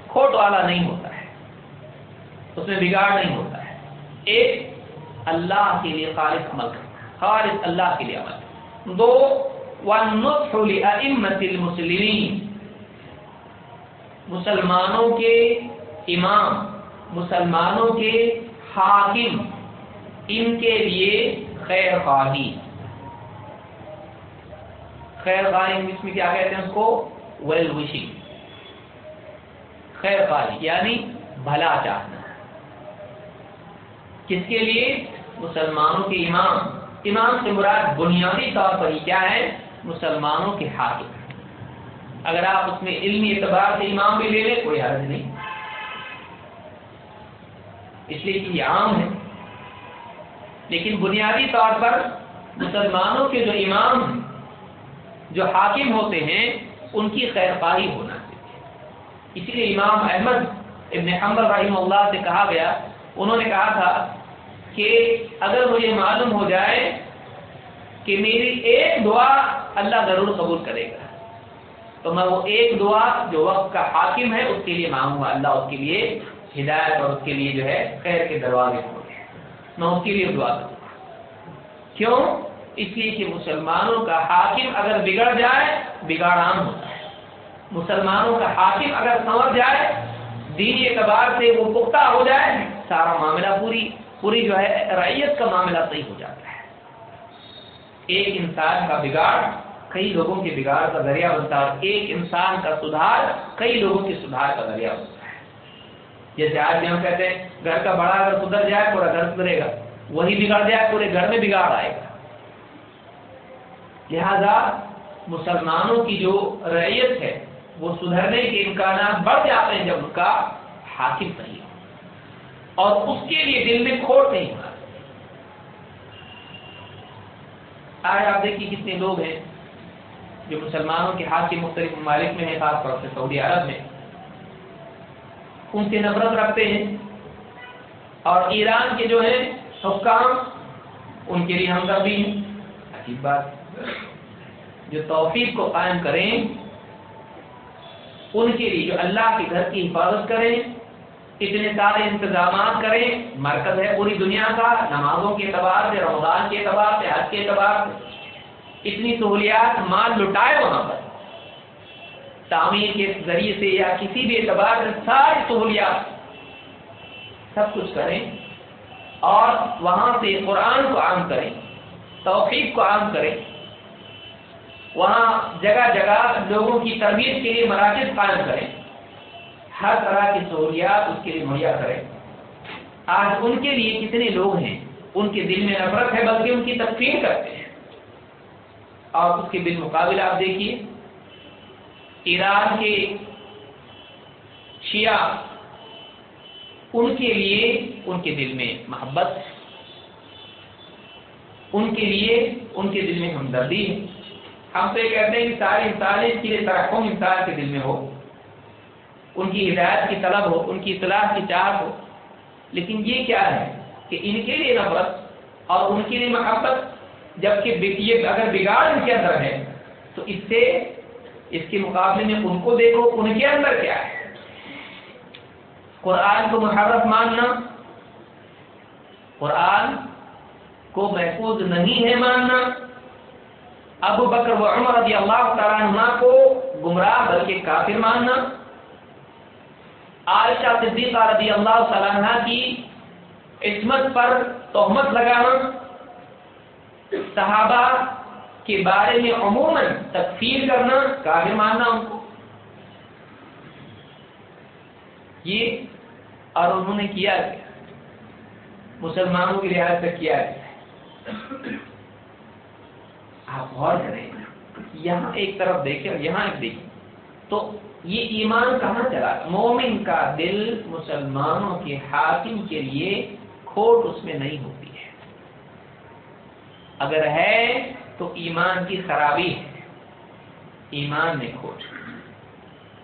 کھوٹ والا نہیں ہوتا ہے۔ اس میں بگاڑ نہیں ہوتا ہے۔ ایک، اللہ کے لیے خالص عمل کرنا۔ خالص اللہ کے لیے عمل۔ دو المسلمین مسلمانوں کے امام، مسلمانوں کے حاکم، ان کے لیے خیر خواہی۔ خیر خواہی انگلش میں کیا کہتے ہیں اس کو؟ ویل وشنگ خیر خواہی یعنی بھلا چاہنا۔ کس کے لیے؟ مسلمانوں کے امام۔ امام سے مراد بنیادی طور پر ہی کیا ہے؟ مسلمانوں کے حاکم۔ اگر آپ اس میں علمی اعتبار سے امام بھی لے لیں، کوئی حرض نہیں۔ اس لیے کہ یہ عام ہے۔ لیکن بنیادی طور پر مسلمانوں کے جو امام ہیں جو حاکم ہوتے ہیں، ان کی خیر خواہی ہونا چاہیے۔ اسی لیے امام احمد ابن حمبر رحمہ اللہ سے کہا گیا، انہوں نے کہا تھا کہ اگر مجھے معلوم ہو جائے کہ میری ایک دعا اللہ ضرور قبول کرے گا، تو میں وہ ایک دعا جو وقت کا حاکم ہے، اس کے لیے مانگوں گا۔ اللہ اس کے لیے ہدایت اور اس کے لیے جو ہے خیر کے دروازے کھولے میں اس کے لیے دعا کروں گا۔ کیوں؟ اس لیے کہ مسلمانوں کا حاکم اگر بگڑ جائے بگاڑ عام ہوتا ہے۔ مسلمانوں کا حاکم اگر سمجھ جائے دینی اعتبار سے وہ پختہ ہو جائے، سارا معاملہ پوری پوری جو ہے، رعیت کا معاملہ صحیح ہو جاتا ہے۔ ایک انسان کا بگاڑ کئی لوگوں کے بگاڑ کا ذریعہ بنتا ہے، ایک انسان کا سدھار کئی لوگوں کے سدھار کا ذریعہ بنتا ہے۔ جیسے آج بھی ہم کہتے ہیں، گھر کا بڑا اگر سدھر جائے، پورا گھر سدھرے گا۔ وہی بگڑ جائے، پورے گھر میں بگاڑ آئے گا۔ لہذا مسلمانوں کی جو ریت ہے، وہ سدھرنے کے امکانات بڑھ جاتے ہیں جب ان کا حاکم صحیح ہو۔ اور اس کے لیے دل میں کھوٹ نہیں ہوگا آج آپ دیکھیے کتنے لوگ ہیں جو مسلمانوں کے ہاتھ کے مختلف ممالک میں ہیں، خاص طور سے سعودی عرب میں۔ ان سے نفرت رکھتے ہیں۔ اور ایران کے جو ہیں حکام ان کے لیے ہمدردی ہے۔ عجیب بات۔ جو توفیق کو قائم کریں، ان کے لیے جو اللہ کے گھر کی حفاظت کریں، اتنے سارے انتظامات کریں، مرکز ہے پوری دنیا کا، نمازوں کے اعتبار سے، رمضان کے اعتبار سے، حج کے اعتبار سے۔ اتنی سہولیات مال لٹائے وہاں پر۔ تعمیر کے ذریعے سے یا کسی بھی اعتبار سے ساری سہولیات سب کچھ کریں اور وہاں سے قرآن کو عام کریں، توفیق کو عام کریں۔ وہاں جگہ جگہ لوگوں کی تربیت کے لیے مراکز قائم کریں۔ ہر طرح کی سہولیات اس کے لیے مہیا کریں۔ آج ان کے لیے کتنے لوگ ہیں، ان کے دل میں نفرت ہے، بلکہ ان کی تکفیر کرتے ہیں۔ اور اس کے بالمقابل آپ دیکھیے، ایران کے شیعہ ان کے لیے ان کے دل میں محبت، ان کے لیے ان کے دل میں ہمدردی ہے۔ ہم تو یہ کہتے ہیں کہ ساری انسان اس کے لیے ترقم انسان کے دل میں ہو، ان کی ہدایت کی طلب ہو، ان کی اطلاع کی چاہت ہو۔ لیکن یہ کیا ہے کہ ان کے لیے نفرت اور ان کے لیے محبت جبکہ یہ اگر بگاڑ ان کے اندر ہے، تو اس سے، اس کے مقابلے میں ان کو دیکھو، ان کے اندر کیا ہے۔ قرآن کو محرف ماننا، قرآن کو محفوظ نہیں ہے ماننا ابو بکر و عمر رضی اللہ تعالیٰ عنہ کو گمراہ بلکہ کافر ماننا۔ عائشہ صدیقہ رضی اللہ تعالیٰ عنہ کی عصمت پر تہمت لگانا۔ صحابہ کے بارے میں عموماً تکفیر کرنا، کافر ماننا ان کو۔ یہ اور انہوں نے کیا کیا مسلمانوں کی رعایت تک کیا گیا آپ غور کریں۔ یہاں ایک طرف دیکھیں اور یہاں ایک دیکھیں۔ تو یہ ایمان کہاں چلا؟ مومن کا دل مسلمانوں کے حاکم کے لیے کھوٹ اس میں نہیں ہوتی ہے۔ اگر ہے تو ایمان کی خرابی ہے۔ ایمان میں کھوٹ۔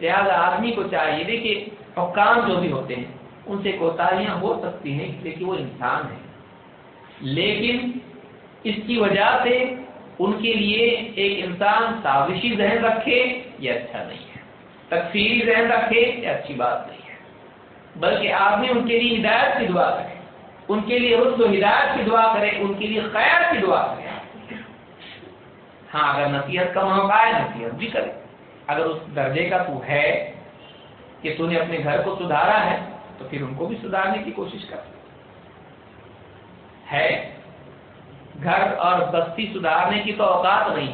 لہٰذا آدمی کو چاہیے دیکھیے حکام جو بھی ہوتے ہیں، ان سے کوتاہیاں ہو سکتی ہیں اس لیے کہ وہ انسان ہے لیکن اس کی وجہ سے ان کے لیے ایک انسان سازشی ذہن رکھے یہ اچھا نہیں ہے۔ تکفیری ذہن رکھے یہ اچھی بات نہیں ہے۔ بلکہ آدمی ان کے لیے ہدایت کی دعا کرے ان کے لیے رشد و ہدایت کی دعا کرے ان کے لیے خیر کی دعا کرے ہاں اگر نصیحت کا موقع ہے، نصیحت بھی کرے اگر اس درجے کا تو ہے کہ تو نے اپنے گھر کو سدھارا ہے، تو پھر ان کو بھی سدھارنے کی کوشش کر۔ ہے گھر اور بستی سدھارنے کی تو اوقات نہیں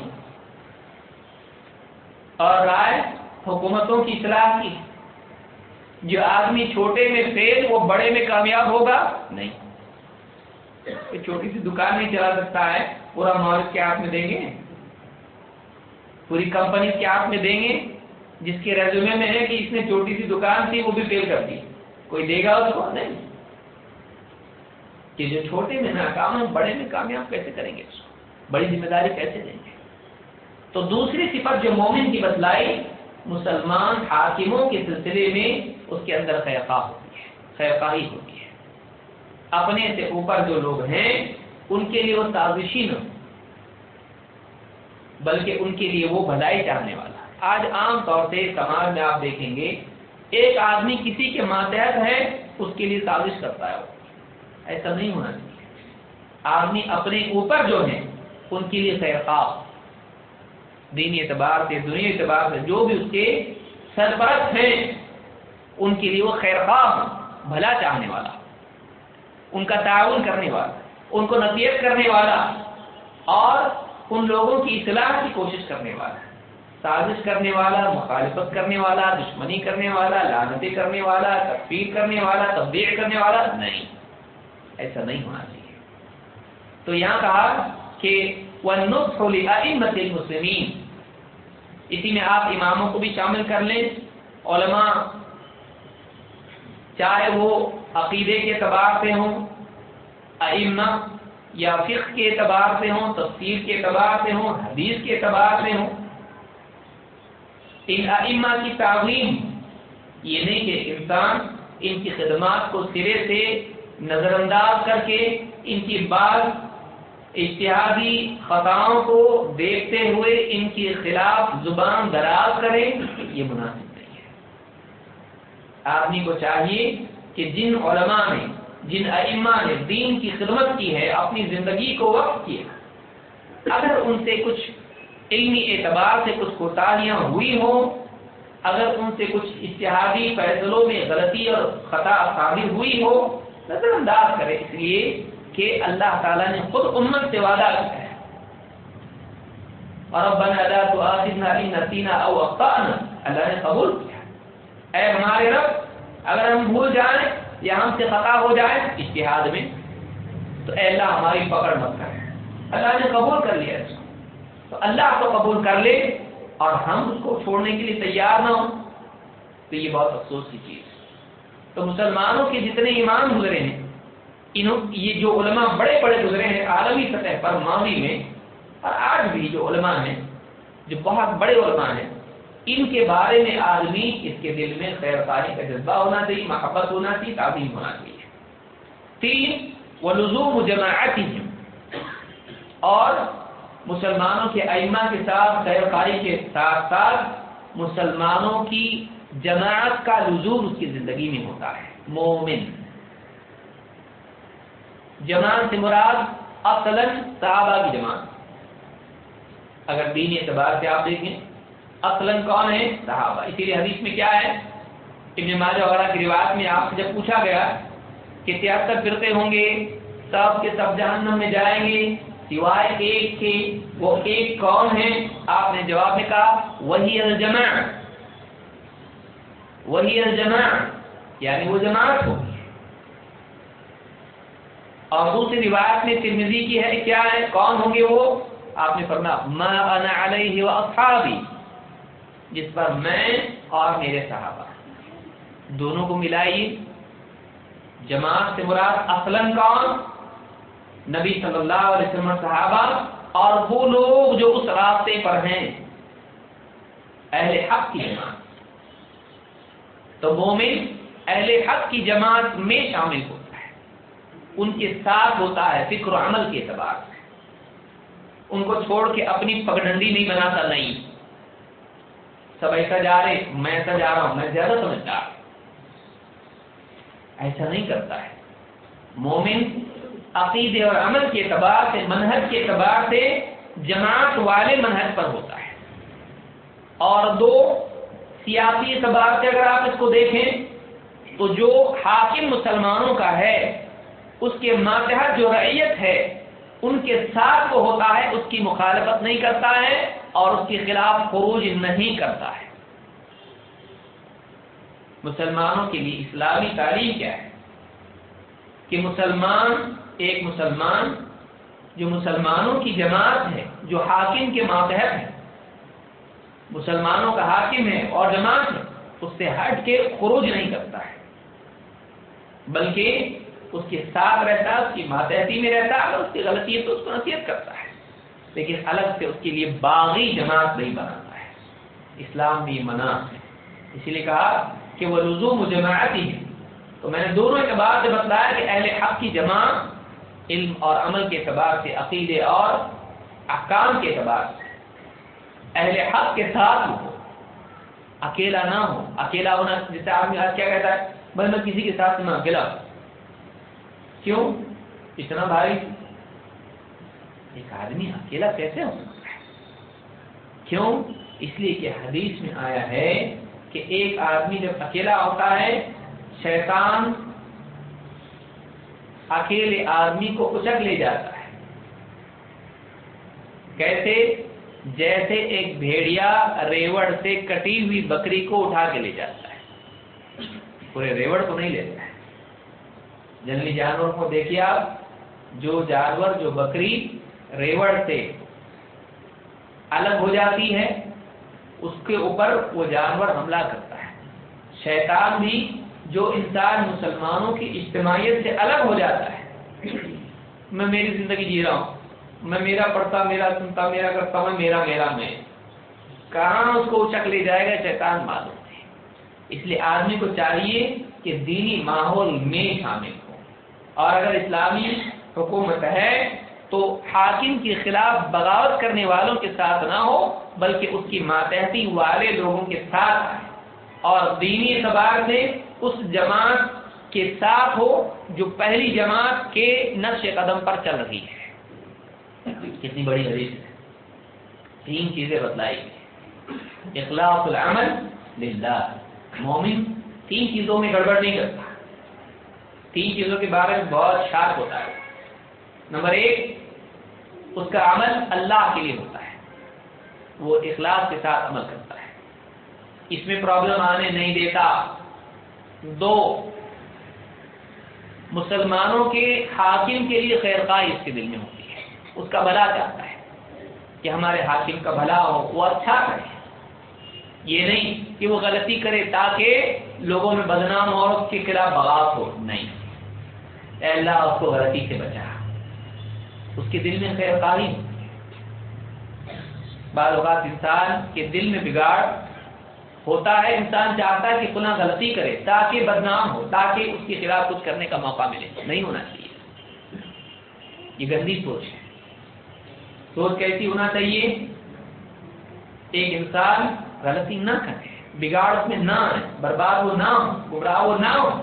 اور رائے حکومتوں کی اصلاح کی۔ جو آدمی چھوٹے میں فیل، وہ بڑے میں کامیاب ہوگا؟ نہیں۔ چھوٹی سی دکان نہیں چلا سکتا ہے، پورا مالک کے ہاتھ میں دیں گے؟ پوری کمپنی کے ہاتھ میں دیں گے؟ جس کے ریزومے میں ہے کہ اس نے چھوٹی سی دکان تھی، وہ بھی فیل کر دی۔ کوئی دے گا اس کو؟ نہیں۔ کہ جو چھوٹے میں ناکام ہیں، بڑے میں کامیاب کیسے کریں گے اس کو؟ بڑی ذمہ داری کیسے دیں گے؟ تو دوسری صفت جو مومن کی بتلائی، مسلمان حاکموں کے سلسلے میں اس کے اندر خیرخواہ ہوتی ہے خیرخواہی ہوتی ہے۔ اپنے سے اوپر جو لوگ ہیں، ان کے لیے وہ سازشی نہ ہو، بلکہ ان کے لیے وہ بھلائی چاہنے والا۔ آج عام طور سے سماج میں آپ دیکھیں گے، ایک آدمی کسی کے ماتحت ہے، اس کے لیے سازش کرتا ہے وہ۔ ایسا نہیں ہونا چاہیے۔ آدمی اپنے اوپر جو ہے، ان کے لیے خیر خواہ۔ دینی اعتبار سے، دنیا اعتبار سے جو بھی اس کے سرپرست ہیں، ان کے لیے وہ خیر خواہ بھلا چاہنے والا۔ ان کا تعاون کرنے والا، ان کو نصیحت کرنے والا اور ان لوگوں کی اصلاح کی کوشش کرنے والا۔ سازش کرنے والا، مخالفت کرنے والا، دشمنی کرنے والا لانتی کرنے والا تفریح کرنے والا، تبدیل کرنے والا، نہیں۔ ایسا نہیں ہونا چاہیے۔ تو یہاں کہا کہ المسلمین اسی میں آپ اماموں کو بھی شامل کر لیں۔ علماء چاہے وہ عقیدے کے اعتبار سے ہوں، ائمہ یا فقہ کے اعتبار سے ہوں، تفسیر کے اعتبار سے ہوں، حدیث کے اعتبار سے ہوں، ان ائمہ کی تعلیم یہ نہیں کہ انسان ان کی خدمات کو سرے سے نظر انداز کر کے ان کی بعض اتحادی خطاؤں کو دیکھتے ہوئے ان کے خلاف زبان دراز کریں، یہ مناسب نہیں ہے۔ آدمی کو چاہیے کہ جن علماء نے، جن ائمہ نے دین کی خدمت کی ہے، اپنی زندگی کو وقت کیا۔ اگر ان سے کچھ علمی اعتبار سے کچھ کوتاہیاں ہوئی ہوں، اگر ان سے کچھ اتحادی فیصلوں میں غلطی اور خطا ثابت ہوئی ہو نظر انداز کرے اس لیے کہ اللہ تعالیٰ نے خود امت سے وعدہ کیا ہے۔ اور اب بنا تو نسینا او اخطانا اللہ نے قبول کیا۔ اے ہمارے رب، اگر ہم بھول جائیں یا ہم سے خطا ہو جائے اشتہاد میں، تو اے اللہ ہماری پکڑ مت کرے اللہ نے قبول کر لیا اس کو۔ تو اللہ کو قبول کر لے اور ہم اس کو چھوڑنے کے لیے تیار نہ ہوں۔ تو یہ بہت افسوس کی چیز ہے۔ تو مسلمانوں کے جتنے ایمان گزرے ہیں، انہوں یہ جو علماء بڑے بڑے گزرے ہیں عالمی سطح پر ماضی میں، اور آج بھی جو علماء ہیں، جو بہت بڑے علماء ہیں، ان کے بارے میں آدمی اس کے دل میں خیر خاری کا جذبہ ہونا چاہیے، محبت ہونا چاہیے، تعظیم ہونا چاہیے۔ تین وہ لزوم جماعتی اور مسلمانوں کے ائمہ کے ساتھ خیر خاری کے ساتھ ساتھ مسلمانوں کی جماعت کا لزوم اس کی زندگی میں ہوتا ہے، مومن۔ جماعت سے مراد اصلا صحابہ کی جماعت۔ اگر دینی اعتبار سے آپ دیکھیں، اصلا کون ہے صحابہ۔ اسی لیے حدیث میں کیا ہے؟ ابن ماجہ وغیرہ کی روایت میں آپ سے جب پوچھا گیا کہ تہتر فرقے ہوں گے، سب کے سب جہنم میں جائیں گے، سوائے ایک کے وہ ایک کون ہے آپ نے جواب میں کہا، وہی الجماع وہی الجماع یعنی وہ جماعت ہوگی۔ اور دوسری روایت میں ترمزی کی ہے کیا ہے، کون ہوں گے وہ؟ آپ نے فرما ما انا علیہ و اصحابی۔ جس پر میں اور میرے صحابہ۔ دونوں کو ملائیے جماعت سے مراد اصلن کون؟ نبی صلی اللہ علیہ وسلم صحابہ۔ اور وہ لوگ جو اس راستے پر ہیں، اہل حق کی جماعت۔ تو مومن اہل حق کی جماعت میں شامل ہوتا ہے۔ ان کے ساتھ ہوتا ہے فکر و عمل کے اعتبار سے۔ ان کو چھوڑ کے اپنی پگڈنڈی نہیں بناتا نہیں۔ سب ایسا جا رہے، میں ایسا جا رہا ہوں، میں زیادہ سمجھدار۔ ایسا نہیں کرتا ہے۔ مومن عقیدے اور عمل کے اعتبار سے، منہج کے اعتبار سے جماعت والے منہج پر ہوتا ہے۔ اور دو سیاسی اعتبار سے اگر آپ اس کو دیکھیں، تو جو حاکم مسلمانوں کا ہے، اس کے ماتحت جو رعیت ہے، ان کے ساتھ وہ ہوتا ہے، اس کی مخالفت نہیں کرتا ہے اور اس کے خلاف خروج نہیں کرتا ہے۔ مسلمانوں کے لیے اسلامی تعلیم کیا ہے؟ کہ مسلمان ایک مسلمان، جو مسلمانوں کی جماعت ہے، جو حاکم کے ماتحت ہے مسلمانوں کا حاکم ہے اور جماعت ہے، اس سے ہٹ کے خروج نہیں کرتا ہے۔ بلکہ اس کے ساتھ رہتا ہے، اس کی ماتحتی میں رہتا ہے اگر اس کی غلطی ہے تو اس کو نصیحت کرتا ہے۔ لیکن الگ سے اس کے لیے باغی جماعت نہیں بناتا ہے۔ اسلام بھی منع ہے۔ اسی لیے کہا کہ وہ رضو جماعتی ہے تو میں نے دونوں اعتبار سے بتلایا کہ اہل حق کی جماعت علم اور عمل کے اعتبار سے، عقیدے اور احکام کے اعتبار سے۔ اہل حق کے ساتھ ہو اکیلا نہ ہو اکیلا ہونا جیسے آدمی آج کیا کہتا ہے؟ بھائی میں کسی کے ساتھ میں اکیلا کیوں؟ اتنا بھاری ایک آدمی اکیلا کیسے ہو سکتا ہے؟ کیوں؟ اس لیے کہ حدیث میں آیا ہے کہ ایک آدمی جب اکیلا ہوتا ہے، شیطان اکیلے آدمی کو اچک لے جاتا ہے۔ کیسے؟ جیسے ایک بھیڑیا ریوڑ سے کٹی ہوئی بکری کو اٹھا کے لے جاتا ہے۔ پورے ریوڑ کو نہیں لیتا ہے۔ جنگلی جانور کو دیکھیے آپ، جو جانور، جو بکری ریوڑ سے الگ ہو جاتی ہے، اس کے اوپر وہ جانور حملہ کرتا ہے۔ شیطان بھی جو انسان مسلمانوں کی اجتماعیت سے الگ ہو جاتا ہے۔ میں میری زندگی جی رہا ہوں۔ میں میرا پڑھتا، میرا سنتا، میرا کرتا ہوں، میرا میرا میں۔ کہاں اس کو اچک لے جائے گا؟ شیطان معلوم ہے۔ اس لیے آدمی کو چاہیے کہ دینی ماحول میں شامل ہو۔ اور اگر اسلامی حکومت ہے تو حاکم کے خلاف بغاوت کرنے والوں کے ساتھ نہ ہو، بلکہ اس کی ماتحتی والے لوگوں کے ساتھ آئے۔ اور دینی اعتبار سے اس جماعت کے ساتھ ہو جو پہلی جماعت کے نقش قدم پر چل رہی ہے۔ کتنی بڑی حدیث ہے؟ تین چیزیں بتلائی اخلاص العمل للہ۔ مومن تین چیزوں میں گڑبڑ نہیں کرتا۔ تین چیزوں کے بارے میں بہت شارپ ہوتا ہے۔ نمبر ایک، اس کا عمل اللہ کے لیے ہوتا ہے۔ وہ اخلاص کے ساتھ عمل کرتا ہے۔ اس میں پرابلم آنے نہیں دیتا۔ دو، مسلمانوں کے حاکم کے لیے خیر خواہ اس کے دل میں ہوتی ہے۔ اس کا بھلا چاہتا ہے کہ ہمارے حاکم کا بھلا ہو، وہ اچھا کرے۔ یہ نہیں کہ وہ غلطی کرے تاکہ لوگوں میں بدنام اور اس کے خلاف بغاوت ہو۔ نہیں۔ اے اللہ، اس کو غلطی سے بچا۔ اس کے دل میں خیر خواہی بعض اوقات انسان کے دل میں بگاڑ ہوتا ہے۔ انسان چاہتا ہے کہ پناہ غلطی کرے تاکہ بدنام ہو، تاکہ اس کے خلاف کچھ کرنے کا موقع ملے۔ نہیں ہونا چاہیے۔ یہ گندی سوچ ہے۔ سوچ کیسی ہونا چاہیے؟ ایک انسان غلطی نہ کرے، بگاڑ اس میں نہ آئے، برباد وہ نہ ہو، گمراہ وہ نہ ہو۔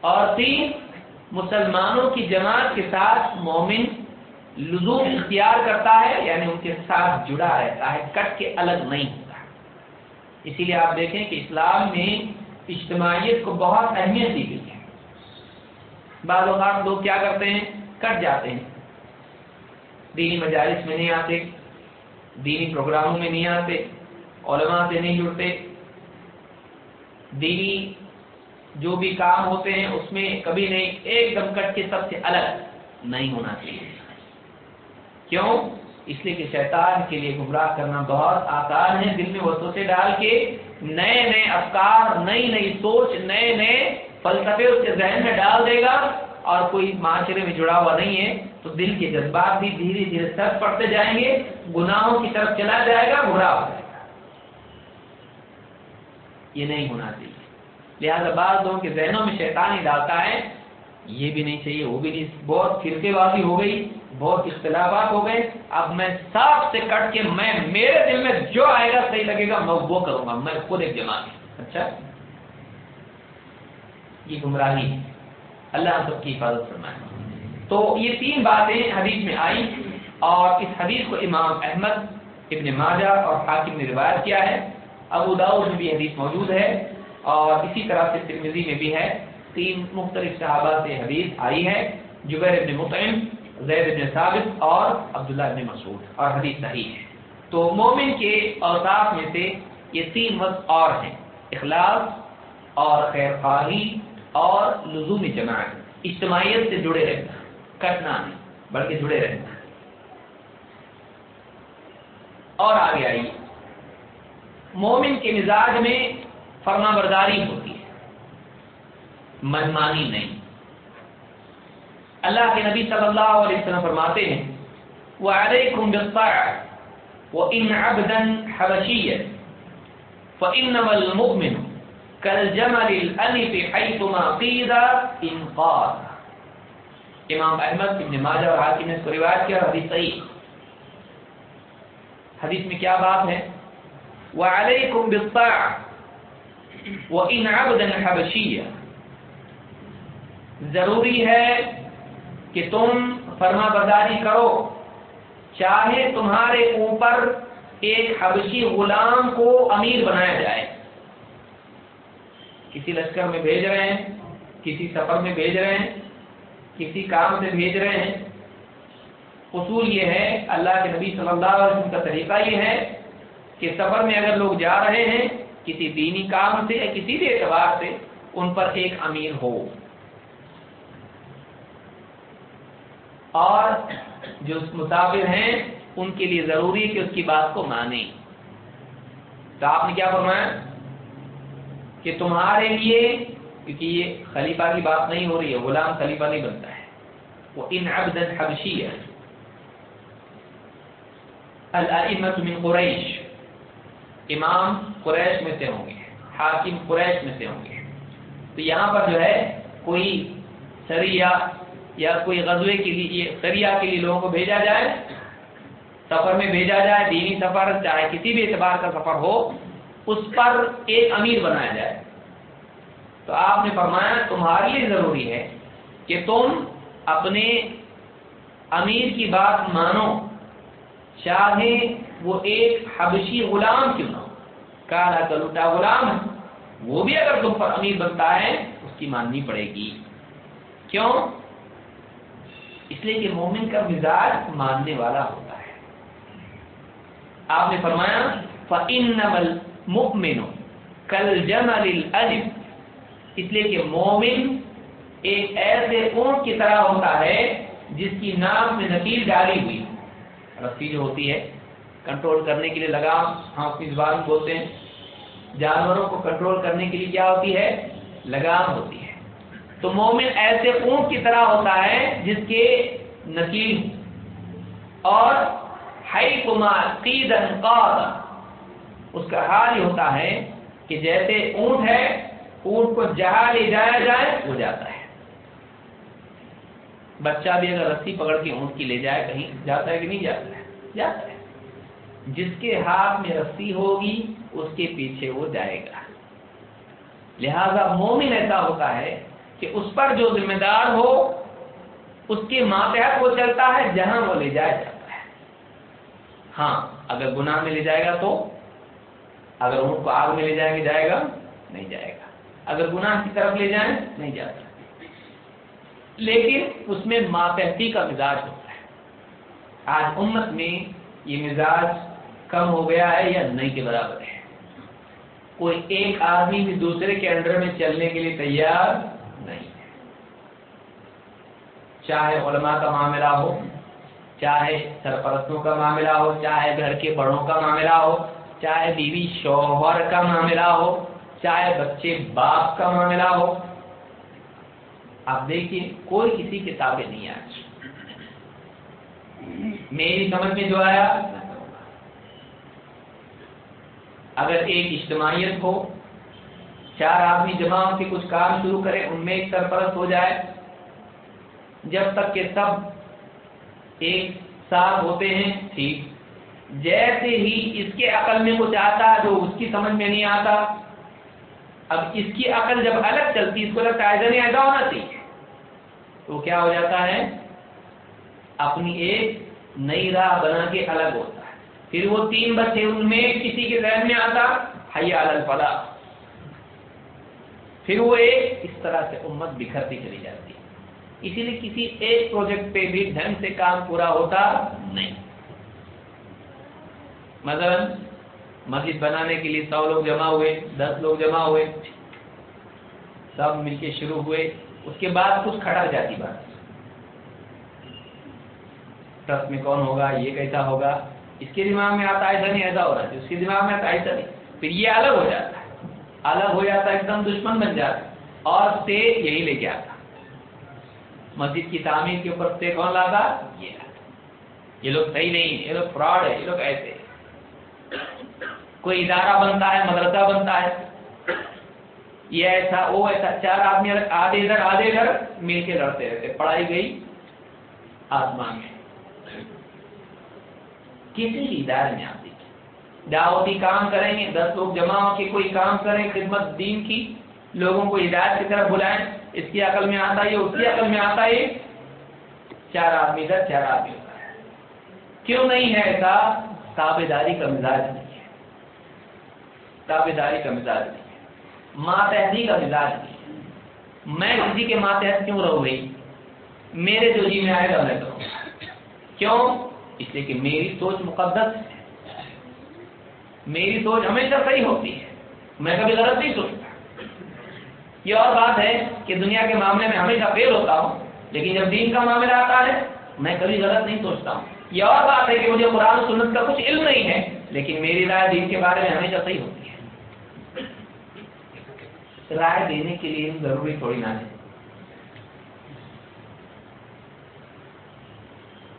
اور تین، مسلمانوں کی جماعت کے ساتھ مومن لزوم اختیار کرتا ہے یعنی ان کے ساتھ جڑا رہتا ہے، کٹ کے الگ نہیں ہوتا۔ اسی لیے آپ دیکھیں کہ اسلام میں اجتماعیت کو بہت اہمیت دی گئی ہے۔ بعض اوقات لوگ کیا کرتے ہیں؟ کٹ جاتے ہیں۔ دینی مجالس میں نہیں آتے، دینی پروگراموں میں نہیں آتے، علماء سے نہیں جڑتے۔ دینی جو بھی کام ہوتے ہیں، اس میں کبھی نہیں، ایک دم کٹ کے سب سے الگ نہیں ہونا چاہیے۔ کیوں؟ اس لیے کہ شیطان کے لیے گمراہ کرنا بہت آسان ہے۔ دل میں وسوسے ڈال کے نئے نئے افکار، نئی نئی سوچ، نئے نئے فلسفے اس کے ذہن میں ڈال دے گا۔ اور کوئی معاشرے میں جڑا ہوا نہیں ہے، تو دل کے جذبات بھی دھیرے دھیرے سر پڑتے جائیں گے، گناہوں کی طرف چلا جائے گا گمراہ ہو جائے گا۔ یہ نہیں ہونا چاہیے۔ لہٰذا بعض لوگوں کے ذہنوں میں شیطان ہی ڈالتا ہے، یہ بھی نہیں چاہیے، وہ بھی نہیں۔ بہت فرقے بازی ہو گئی، بہت اختلافات ہو گئے۔ اب میں صاف سے کٹ کے میں، میرے دل میں جو آئے گا، صحیح لگے گا، میں وہ کروں گا، میں خود ایک جماعت اچھا؟ یہ گمراہی ہے۔ اللہ ہم سب کی حفاظت فرمائے۔ تو یہ تین باتیں حدیث میں آئی اور اس حدیث کو امام احمد ابن ماجہ اور حاکم نے روایت کیا ہے۔ ابو داؤد میں بھی حدیث موجود ہے اور اسی طرح سے ترمیزی میں بھی ہے۔ تین مختلف صحابہ سے حدیث آئی ہے۔ جبیر ابن مطعم، زید ابن ثابت اور عبداللہ ابن مسعود اور حدیث صحیح ہے۔ تو مومن کے اوساف میں سے یہ تین وقت اور ہیں۔ اخلاص اور خیر خواہی اور لزوم جماعت، اجتماعیت سے جڑے رہنا کٹنا نہیں، بلکہ جڑے رہنا۔ اور آگے آئیے۔ مومن کے مزاج میں فرما برداری ہوتی ہے۔ منمانی نہیں۔ اللہ کے نبی صلی اللہ علیہ وسلم فرماتے ہیں، وعلیکم بالطاعة وإن عبدا حبشيا فإنما المؤمن كالجمل الألف حيثما قيد انقاذ امام احمد ابن ماجہ اور حاکم نے اس کو روایت کیا، حدیث صحیح. حدیث میں کیا بات ہے؟ وعلیکم بالطاعة وإن عبدا حبشيا ضروری ہے کہ تم فرما برداری کرو، چاہے تمہارے اوپر ایک حبشی غلام کو امیر بنایا جائے۔ کسی لشکر میں بھیج رہے ہیں، کسی سفر میں بھیج رہے ہیں، کسی کام سے بھیج رہے ہیں۔ اصول یہ ہے، اللہ کے نبی صلی اللہ علیہ وسلم کا طریقہ یہ ہے کہ سفر میں اگر لوگ جا رہے ہیں کسی دینی کام سے یا کسی بھی اعتبار سے، ان پر ایک امیر ہو۔ اور جو مسافر ہیں، ان کے لیے ضروری ہے کہ اس کی بات کو مانیں۔ تو آپ نے کیا فرمایا؟ کہ تمہارے لیے، کیونکہ یہ خلیفہ کی بات نہیں ہو رہی ہے، غلام خلیفہ نہیں بنتا ہے۔ وہ ان عبد حبشی ہے من قریش۔ امام قریش میں سے ہوں گے، حاکم قریش میں سے ہوں گے۔ تو یہاں پر جو ہے، کوئی سریا یا کوئی غزوے کے لیے سریا کے لیے لوگوں کو بھیجا جائے، سفر میں بھیجا جائے، دینی سفر، چاہے کسی بھی اعتبار کا سفر ہو اس پر ایک امیر بنایا جائے۔ تو آپ نے فرمایا، تمہارے لیے ضروری ہے کہ تم اپنے امیر کی بات مانو۔ چاہے وہ ایک حبشی غلام کیوں نہ ہو۔ کالا کلوٹا غلام ہے۔ وہ بھی اگر تم پر امیر بنتا ہے، اس کی ماننی پڑے گی۔ کیوں؟ اس لیے کہ مومن کا مزاج ماننے والا ہوتا ہے۔ آپ نے فرمایا فَإِنَّمَا کل جمل اس لیے کہ مومن ایک ایسے اونٹ کی طرح ہوتا ہے جس کی نام میں نکیل ڈالی ہوئی۔ رسی جو ہوتی ہے، کنٹرول کرنے کے لیے لگام ہاں، ہم اپنی زبان بولتے ہیں۔ جانوروں کو کنٹرول کرنے کے لیے کیا ہوتی ہے؟ لگام ہوتی ہے۔ تو مومن ایسے اونٹ کی طرح ہوتا ہے جس کے نکیل۔ اور ہائی کمار اس کا حال یہ ہوتا ہے کہ جیسے اونٹ ہے، اونٹ کو جہاں لے جایا جائے، وہ جاتا ہے۔ بچہ بھی اگر رسی پکڑ کے اونٹ کی لے جائے، کہیں جاتا ہے کہ نہیں جاتا ہے؟ جاتا ہے۔ جس کے ہاتھ میں رسی ہوگی، اس کے پیچھے وہ جائے گا۔ لہذا مومن ایسا ہوتا ہے کہ اس پر جو ذمہ دار ہو، اس کے ماتحت وہ چلتا ہے، جہاں وہ لے جایا جاتا ہے۔ ہاں اگر گناہ میں لے جائے گا تو اگر ان کو آگ میں لے جائیں گے، جائے گا؟ نہیں جائے گا۔ اگر گناہ کی طرف لے جائیں، نہیں جاتا لیکن اس میں ماتحتی کا مزاج ہوتا ہے۔ آج امت میں یہ مزاج کم ہو گیا ہے یا نہیں کے برابر ہے؟ کوئی ایک آدمی بھی دوسرے کے انڈر میں چلنے کے لیے تیار نہیں ہے۔ چاہے علماء کا معاملہ ہو، چاہے سرپرستوں کا معاملہ ہو، چاہے گھر کے بڑوں کا معاملہ ہو چاہے بیوی شوہر کا معاملہ ہو، چاہے بچے باپ کا معاملہ ہو، آپ دیکھیے، کوئی کسی کتابیں نہیں آئی میری سمجھ میں جو آیا، اگر ایک اجتماعیت ہو، چار آدمی جمع ہو کے کچھ کام شروع کرے ان میں ایک سرپرست ہو جائے، جب تک کہ سب ایک ساتھ ہوتے ہیں، ٹھیک۔ جیسے ہی اس کے عقل میں کچھ آتا جو اس کی سمجھ میں نہیں آتا، اب اس کی عقل جب الگ چلتی، اس کو لگتا ہے نہیں، ایسا ہونا چاہیے۔ تو کیا ہو جاتا ہے؟ اپنی ایک نئی راہ بنا کے الگ ہوتا ہے۔ پھر وہ تین بچے ان میں کسی کے ذہن میں آتا حیا الفلا پھر وہ ایک اس طرح سے امت بکھرتی چلی جاتی۔ اسی لیے کسی ایک پروجیکٹ پہ بھی ڈھنگ سے کام پورا ہوتا نہیں۔ مثلا مسجد بنانے کے لیے سو لوگ جمع ہوئے، دس لوگ جمع ہوئے، سب مل کے شروع ہوئے، اس کے بعد کچھ کھڑا جاتی بات۔ ٹرسٹ میں کون ہوگا، یہ کیسا ہوگا؟ اس کے دماغ میں آتا ایسا نہیں، ایسا ہو رہا ہے۔ اس کے دماغ میں آتا ایسا نہیں۔ پھر یہ الگ ہو جاتا ہے۔ الگ ہو جاتا ہے، ایک دم دشمن بن جاتا ہے۔ اور سے یہی لے کے آتا مسجد کی تعمیر کے اوپر سے کون لاتا؟ یہ یہ لوگ صحیح نہیں، یہ لوگ فراڈ ہے، یہ لوگ ایسے۔ کوئی ادارہ بنتا ہے، مدرسہ بنتا ہے۔ یہ ایسا، وہ ایسا۔ چار آدمی آدھے ادھر آدھے ادھر مل کے لڑتے رہتے پڑھائی گئی آسمان میں کسی ادارے میں آپ دیکھیں۔ دعوتی کام کریں گے، دس لوگ جمع ہو کے کوئی کام کریں، خدمت دین کی، لوگوں کو ہدایت کی طرف بلائیں۔ اس کی عقل میں آتا ہے اس کی عقل میں آتا ہے چار آدمی ادھر، چار آدمی ہوتا ہے کیوں نہیں ہے ایسا؟ تابے داری کا مزاج نہیں ہے۔ تابے داری کا مزاج نہیں ہے۔ ماتحتی کا مزاج نہیں ہے۔ میں کسی کے ماتحت کیوں رہوں گئی میرے جو جی میں آئے گا میں کروں۔ کیوں؟ اس لیے کہ میری سوچ مقدس ہے۔ میری سوچ ہمیشہ صحیح ہوتی ہے۔ میں کبھی غلط نہیں سوچتا۔ یہ اور بات ہے کہ دنیا کے معاملے میں ہمیشہ فیل ہوتا ہوں، لیکن جب دین کا معاملہ آتا ہے، میں کبھی غلط نہیں سوچتا ہوں۔ یہ اور بات ہے کہ مجھے قرآن سنت کا کچھ علم نہیں ہے، لیکن میری رائے دین کے بارے میں ہمیشہ صحیح ہوتی ہے۔ رائے دینے کے لیے ضروری تھوڑی نہ ہے۔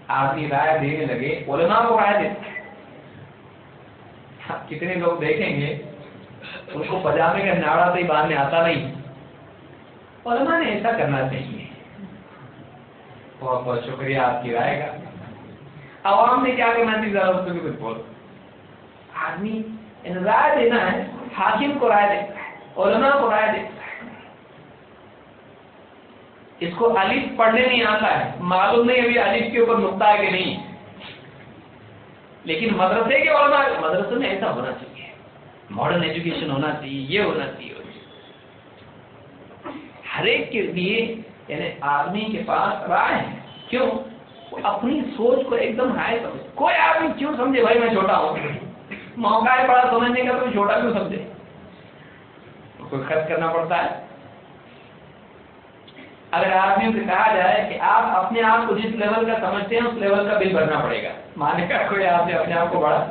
آدمی رائے دینے لگے، علماء کو رائے دیتے کتنے لوگ دیکھیں گے، ان کو پجامے کا ناڑا سے ہی باندھنے آتا نہیں۔ علماء نے ایسا کرنا چاہیے۔ بہت بہت شکریہ آپ کی رائے کا۔ عوام نے کیا کرنا چاہیے ذرا اس کو کچھ بولو آدمی رائے دینا ہے، حاکم کو رائے دیتا ہے، علماء کو رائے دیتا ہے۔ اس کو الف پڑھنے نہیں آتا ہے۔ معلوم نہیں ابھی الف کے اوپر نقطہ ہے کہ نہیں لیکن مدرسے کے علماء مدرسے میں ایسا ہونا چاہیے۔ ماڈرن ایجوکیشن ہونا چاہیے، یہ ہونا چاہیے۔ ہر ایک کے لیے یعنی آدمی کے پاس رائے ہے۔ کیوں؟ اپنی سوچ کو ایک دم ہائے سمجھ۔ کوئی آدمی کیوں سمجھے بھائی میں چھوٹا ہوں؟ موقع ہے بڑا سمجھنے کا تو چھوٹا کیوں سمجھے؟ کوئی خرچ کرنا پڑتا ہے؟ اگر آدمیوں سے کہا جائے کہ آپ اپنے آپ کو جس لیول کا سمجھتے ہیں، اس لیول کا بل بھرنا پڑے گا۔ مانے کا کوئی آپ نے اپنے آپ کو بڑا؟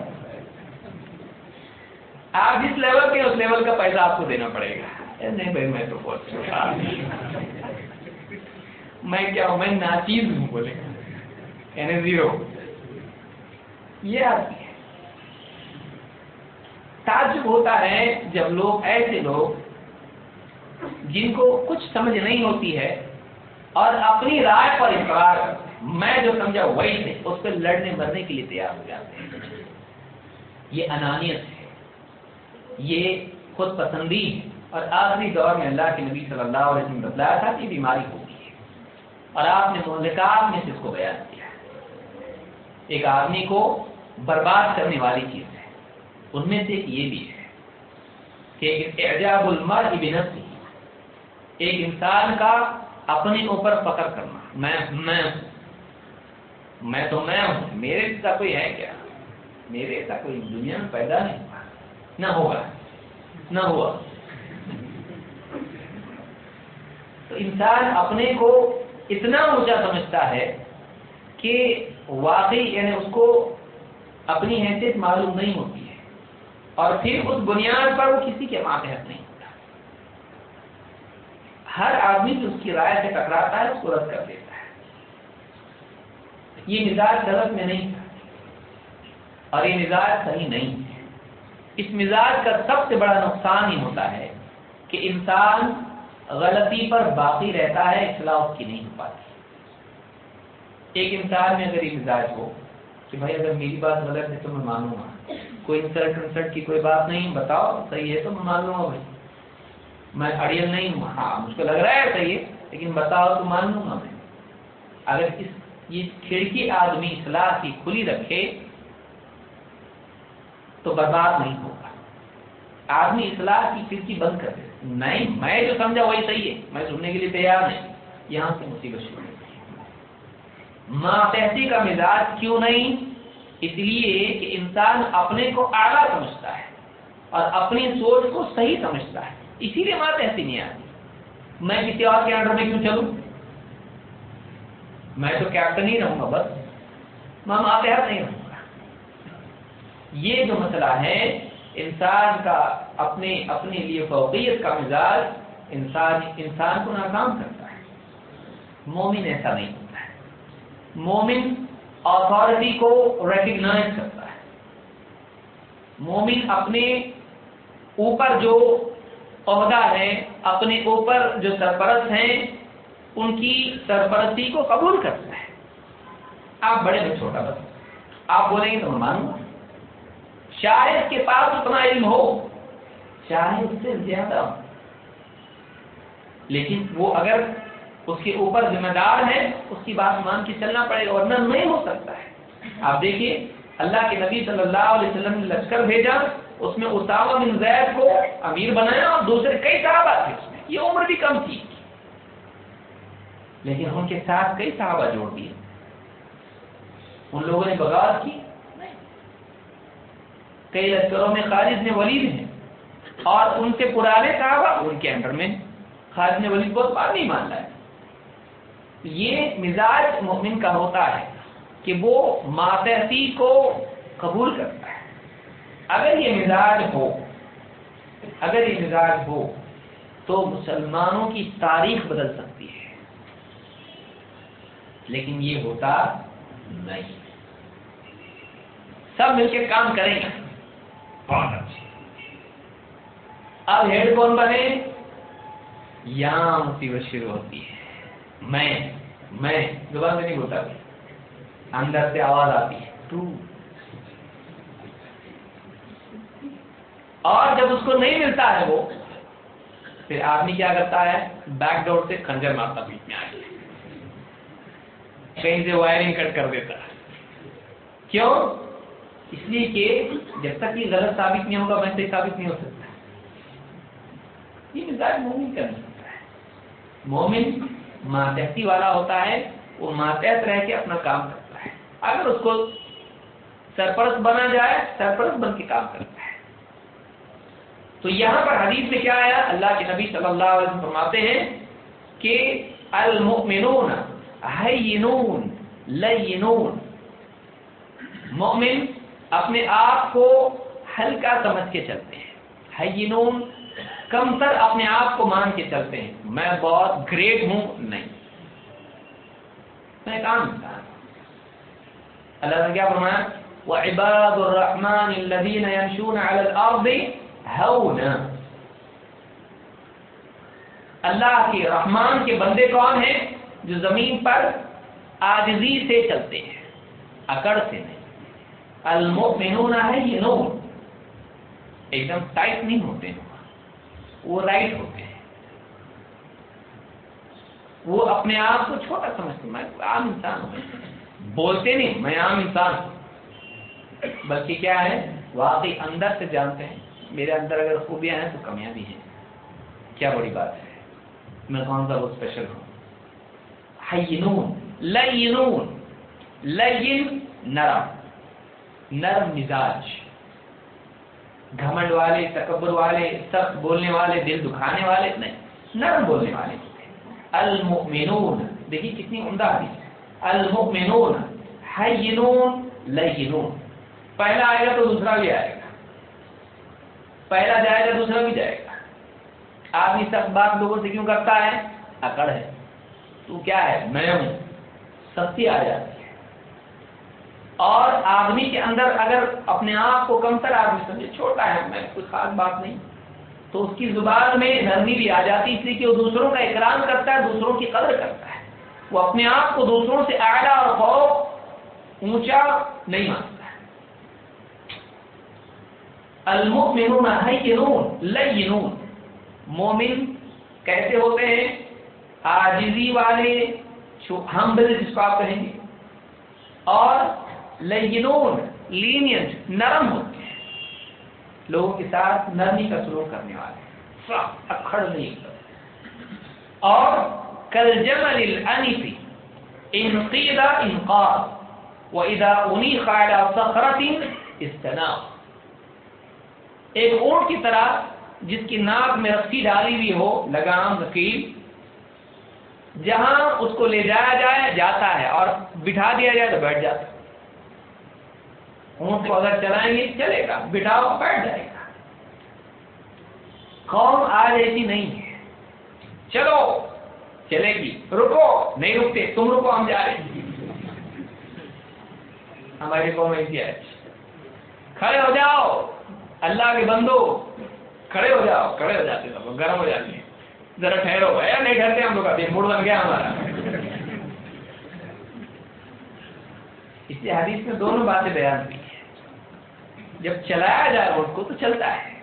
آپ جس لیول کے اس لیول کا پیسہ آپ کو دینا پڑے گا۔ نہیں بھائی، میں تو بہت میں کیا ہوں؟ میں ناچیز ہوں، بولے۔ یعنی زیرو یہ آدمی ہے. تعجب ہوتا ہے جب لوگ ایسے لوگ جن کو کچھ سمجھ نہیں ہوتی ہے اور اپنی رائے پر اقرار میں جو سمجھا وہی سے، اس پہ لڑنے مرنے کے لیے تیار ہو جاتے ہیں۔ یہ انانیت ہے۔ یہ خود پسندی ہے۔ اور آخری دور میں اللہ کے نبی صلی اللہ علیہ وسلم بتلایا تھا کہ بیماری ہوگی ہے۔ اور آپ نے مذکات میں سے اس کو بیان کیا۔ ایک آدمی کو برباد کرنے والی چیز ہے۔ ان میں سے ایک یہ بھی ہے کہ اعجاب المرء بنفسه، ایک انسان کا اپنے اوپر فخر کرنا، میں میں میں تو میں ہوں، میرے جیسا کوئی ہے کیا؟ میرے ایسا کوئی دنیا میں پیدا نہیں ہوا۔ نہ ہوگا، نہ ہوا۔ تو انسان اپنے کو اتنا اونچا سمجھتا ہے کہ واقعی یعنی اس کو اپنی حیثیت معلوم نہیں ہوتی ہے۔ اور پھر اس بنیاد پر وہ کسی کے ماتحت نہیں ہوتا۔ ہر آدمی جو اس کی رائے سے ٹکراتا ہے، اس کو رد کر دیتا ہے۔ یہ مزاج غلط میں نہیں تھا۔ اور یہ مزاج صحیح نہیں ہے۔ اس مزاج کا سب سے بڑا نقصان ہی ہوتا ہے کہ انسان غلطی پر باقی رہتا ہے، اصلاح اس کی نہیں ہو پاتی۔ ایک انسان میں اگر یہ مزاج ہو کہ بھائی اگر میری بات غلط ہے تو میں مانوں گا۔ کوئی انسلٹ انسلٹ کی کوئی بات نہیں، بتاؤ، صحیح ہے تو میں مان لوں گا بھائی۔ میں اڑیل نہیں ہوں۔ ہاں مجھ کو لگ رہا ہے صحیح ہے، لیکن بتاؤ تو مان لوں گا میں۔ اگر اس، یہ کھڑکی آدمی اصلاح کی کھلی رکھے تو برباد نہیں ہوگا۔ آدمی اصلاح کی کھڑکی بند کر دے۔ نہیں، میں جو سمجھا وہی صحیح ہے۔ میں سننے کے لیے تیار نہیں۔ یہاں سے مصیبت شروع۔ ماتحتی کا مزاج کیوں نہیں؟ اس لیے کہ انسان اپنے کو اعلیٰ سمجھتا ہے اور اپنی سوچ کو صحیح سمجھتا ہے۔ اسی لیے ماتحتی نہیں آتی۔ میں کسی اور کے آرڈر میں کیوں چلوں؟ میں تو کیپٹن ہی رہوں گا بس۔ میں ماتحت نہیں رہوں گا۔ یہ جو مسئلہ ہے، انسان کا اپنے اپنے لیے فوقیت کا مزاج انسان انسان کو ناکام کرتا ہے۔ مومن ایسا نہیں۔ ہوتا مومن اتھارٹی کو ریکگنائز کرتا ہے۔ مومن اپنے اوپر جو عہدہ ہے اپنے اوپر جو سرپرست ہیں، ان کی سرپرستی کو قبول کرتا ہے۔ آپ بڑے میں چھوٹا بس۔ آپ بولیں گے تو میں مانوں۔ گا شاید کے پاس اتنا علم ہو، شاید سے زیادہ ہو۔ لیکن وہ اگر اس کے اوپر ذمہ دار ہے، اس کی بات مان کے چلنا پڑے گا، ورنہ نہیں ہو سکتا ہے۔ آپ دیکھیے، اللہ کے نبی صلی اللہ علیہ وسلم نے لشکر بھیجا، اس میں اسامہ بن زید کو امیر بنایا اور دوسرے کئی صحابہ تھے اس میں۔ یہ عمر بھی کم تھی۔ لیکن ان کے ساتھ کئی صحابہ جوڑ دیے۔ ان لوگوں نے بغاوت کی۔ کئی لشکروں میں خالد نے ولید ہیں۔ اور ان سے پرانے صحابہ، ان کے انڈر میں خالد نے ولید بہت بات نہیں مان رہا ہے یہ مزاج مومن کا ہوتا ہے کہ وہ ماتحتی کو قبول کرتا ہے۔ اگر یہ مزاج ہو اگر یہ مزاج ہو تو مسلمانوں کی تاریخ بدل سکتی ہے۔ لیکن یہ ہوتا نہیں۔ سب مل کے کام کریں۔ گے بہت اب ہیڈ کون بنے؟ یہاں مصیبت شروع ہوتی ہے۔ میں میں زبان سے نہیں بولتا۔ اندر سے آواز آتی ہے۔ تو۔ اور جب اس کو نہیں ملتا ہے وہ، پھر آدمی کیا کرتا ہے؟ بیک ڈور سے کھنجر مارتا بیچ میں آ کہیں سے وائرنگ کٹ کر دیتا۔ ہے کیوں؟ اس لیے کہ جب تک یہ غلط ثابت نہیں ہوگا، ویسے ثابت نہیں ہو سکتا۔ یہ مزاج مومن کا نہیں ہوتا ہے۔ مومن ماتحتی والا ہوتا ہے، وہ ماتحت رہ کے اپنا کام کرتا ہے۔ اگر اس کو سرپرست بنا جائے، سرپرست بن کے کام کرتا ہے۔ تو یہاں پر حدیث میں کیا آیا؟ اللہ کے نبی صلی اللہ علیہ وسلم فرماتے ہیں کہ المؤمنون حینون، لینون۔ مومن اپنے آپ کو ہلکا سمجھ کے چلتے ہیں۔ حینون کم تر اپنے آپ کو مان کے چلتے ہیں۔ میں بہت گریٹ ہوں۔ نہیں۔ میں کام اللہ نے کیا فرمایا؟ وعباد الرحمن الذين يمشون على الارض هونا۔ اللہ کے رحمان کے بندے کون ہیں؟ جو زمین پر آجزی سے چلتے ہیں اکڑ سے نہیں۔ المؤمنون ہے یہ نو ایک دم ٹائٹ نہیں ہوتے ہیں وہ رائٹ ہوتے ہیں۔ وہ اپنے آپ کو چھوٹا سمجھتے میں عام انسان ہوں۔ بولتے نہیں، میں عام انسان ہوں۔ بلکہ کیا ہے، واقعی اندر سے جانتے ہیں۔ میرے اندر اگر خوبیاں ہیں تو کمیاں بھی ہیں۔ کیا بڑی بات ہے۔ میں کون سا بہت اسپیشل ہوں؟ حینون، لینون، لین، نرم۔ نرم مزاج۔ گھمنڈ والے، تکبر والے، سخت بولنے والے، دل دکھانے والے، نہیں، نرم بولنے والے المؤمنون، دیکھیے کتنی عمدہ حدیث المؤمنون حینون لینون پہلا آئے گا تو دوسرا بھی آئے گا۔ پہلا جائے گا، دوسرا بھی جائے گا۔ آدمی سخت بات لوگوں سے کیوں کرتا ہے؟ اکڑ ہے۔ تو کیا ہے؟ میں ہوں۔ سختی آ جاتی اور آدمی کے اندر اگر اپنے آپ کو کم تر آدمی سمجھے، چھوٹا ہے، میں کوئی خاص بات نہیں۔ تو اس کی زبان میں نرمی بھی آ جاتی، اس لیے کہ وہ دوسروں کا اکرام کرتا ہے، دوسروں کی قدر کرتا ہے۔ وہ اپنے آپ کو دوسروں سے اعلیٰ اور خوف اونچا نہیں مانتا ہے۔ المؤمنون حینون لینون۔ مومن کیسے ہوتے ہیں؟ آجزی والے ہم جس کو آپ کہیں گے۔ اور لینون لینینٹ نرم ہوتے ہیں۔ لوگوں کے ساتھ نرمی کا سلوک کرنے والے ہیں۔ اکھڑ نہیں اور کل جمل الانفی انقیدہ انقاض و اذا انیخ على صخرت استناف ایک اونٹ کی طرح جس کی ناک میں رسی ڈالی ہوئی ہو، لگام رکیل جہاں اس کو لے جایا جائے، جاتا ہے اور بٹھا دیا جائے تو بیٹھ جاتا ہے۔ اونٹ کو اگر چلائیں گے، چلے گا۔ بٹھاؤ، بیٹھ جائے گا۔ قوم آج ایسی نہیں۔ ہے چلو، چلے گی۔ رکو، نہیں رکتے۔ تم رکو، ہم جا رہے ہماری قوم ایسی ہے۔ کھڑے ہو جاؤ۔ اللہ کے بندو۔ کھڑے ہو جاؤ، کھڑے ہو جاتے سب گرم ہو جاتے ہیں۔ ذرا ٹھہرو۔ ہے نہیں ٹھہرتے ہم لوگ۔ آتے موڈ بن گیا ہمارا۔ اس لیے حدیث میں دونوں باتیں بیان کی۔ جب چلایا جائے روڈ کو تو چلتا ہے۔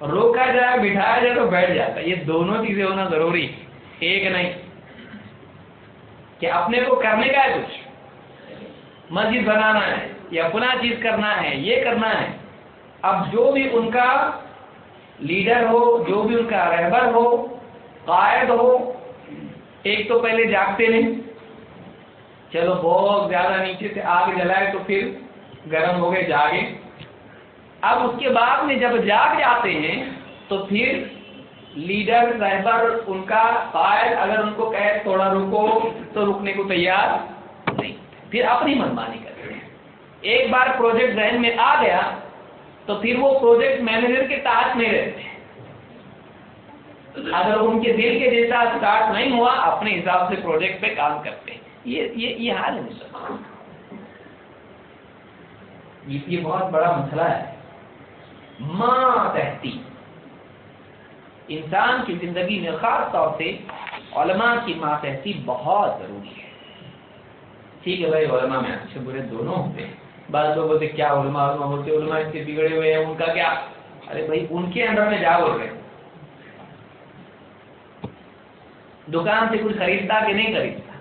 روکا جائے، بٹھایا جائے تو بیٹھ جاتا ہے۔ یہ دونوں چیزیں ہونا ضروری ایک نہیں۔ کہ اپنے کو کرنے کا ہے کچھ۔ مسجد بنانا ہے یا پناہ چیز کرنا ہے، یہ کرنا ہے۔ اب جو بھی ان کا لیڈر ہو، جو بھی ان کا رہبر ہو، قائد ہو، ایک تو پہلے جاگتے نہیں۔ چلو بہت زیادہ نیچے سے آگ جلائے تو پھر گرم ہو گئے، جاگے۔ اب اس کے بعد میں جب جاگ جاتے ہیں تو پھر لیڈر رہبر ان کا قائد اگر ان کو کہے تھوڑا رکو تو رکنے کو تیار نہیں۔ پھر اپنی منمانی کرتے ہیں۔ ایک بار پروجیکٹ ذہن میں آ گیا تو پھر وہ پروجیکٹ مینیجر کے تحت نہیں رہتے اگر ان کے دل کے جیسا اسٹارٹ نہیں ہوا اپنے حساب سے پروجیکٹ پہ کام کرتے ہیں۔ یہ یہ, یہ حال ہے یہ بہت بڑا مسئلہ ہے۔ ماں تحتی انسان کی زندگی میں خاص طور سے علماء کی ماں ماتحتی بہت ضروری ہے۔ ٹھیک ہے بھائی، علماء میں اچھے برے دونوں ہوتے ہیں۔ بعض لوگ بولتے کیا علماء علماء ہوتے علماء اس کے بگڑے ہوئے ہیں، ان کا کیا؟ ارے بھائی، ان کے اندر میں جا بول رہے دکان سے کچھ خریدتا کہ نہیں خریدتا؟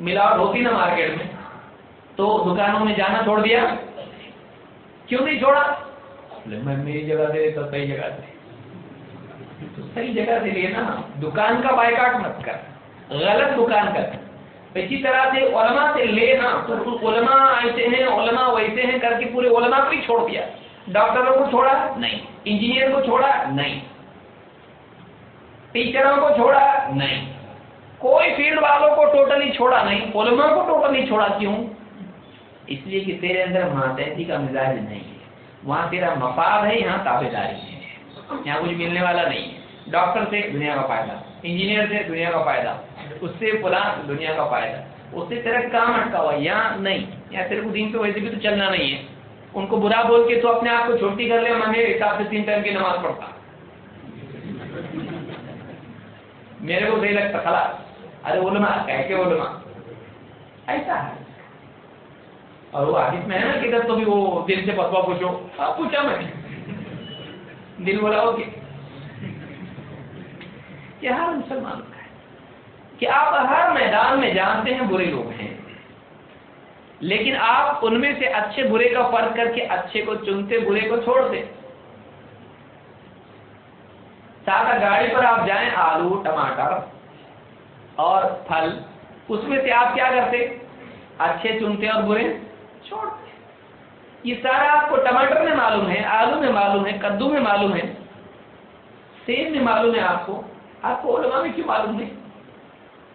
ملاوٹ ہوتی نا مارکیٹ میں؟ تو دکانوں میں جانا چھوڑ دیا؟ کیوں نہیں چھوڑا؟ میں میری جگہ سے تو صحیح جگہ سے تو صحیح جگہ سے لینا دکان کا بائیکاٹ مت کر۔ غلط دکان کا اسی طرح سے علماء سے لینا تو علماء ایسے ہیں علماء ویسے ہیں کر کے پورے علماء کو ہی چھوڑ دیا ڈاکٹروں کو چھوڑا۔ نہیں، انجینئر کو چھوڑا۔ نہیں ٹیچروں کو چھوڑا نہیں کوئی فیلڈ والوں کو ٹوٹلی چھوڑا نہیں علماء کو ٹوٹلی چھوڑا کیوں؟ اس لیے کہ تیرے اندر ماتحتی کا مزاج نہیں۔ ہے وہاں تیرا مفاد ہے، یہاں تابے داری ہے۔ یہاں کچھ ملنے والا نہیں ہے۔ ڈاکٹر سے دنیا کا فائدہ، انجینئر سے دنیا کا فائدہ، اس سے فلاں دنیا کا فائدہ۔ اس سے تیرا کام اٹکا ہوا، یہاں نہیں۔ یہاں تیرے کو دین تو ویسے بھی تو چلنا نہیں ہے۔ ان کو برا بول کے تو اپنے آپ کو چھوٹی کر لے میں حساب سے تین ٹائم کی نماز پڑھتا۔ میرے کو صحیح لگتا، خلاص۔ ارے علماء، کہہ کے علماء۔ ایسا ہے۔ اور وہ حدیث میں ہے نا کدھر تو بھی وہ دل سے پتوا پوچھو آپ پوچھا میں دل بولا ہو کہ ہر مسلمان کا ہے۔ کہ آپ ہر میدان میں جانتے ہیں برے لوگ ہیں۔ لیکن آپ ان میں سے اچھے برے کا فرق کر کے اچھے کو چنتے، برے کو چھوڑتے۔ سادہ گاڑی پر آپ جائیں، آلو، ٹماٹر اور پھل، اس میں سے آپ کیا کرتے؟ اچھے چنتے اور برے۔ چھوڑتے یہ سارا آپ کو ٹماٹر میں معلوم ہے، آلو میں معلوم ہے، کدو میں معلوم ہے۔ سیب میں معلوم ہے آپ کو۔ آپ کو علماء میں کیوں معلوم نہیں؟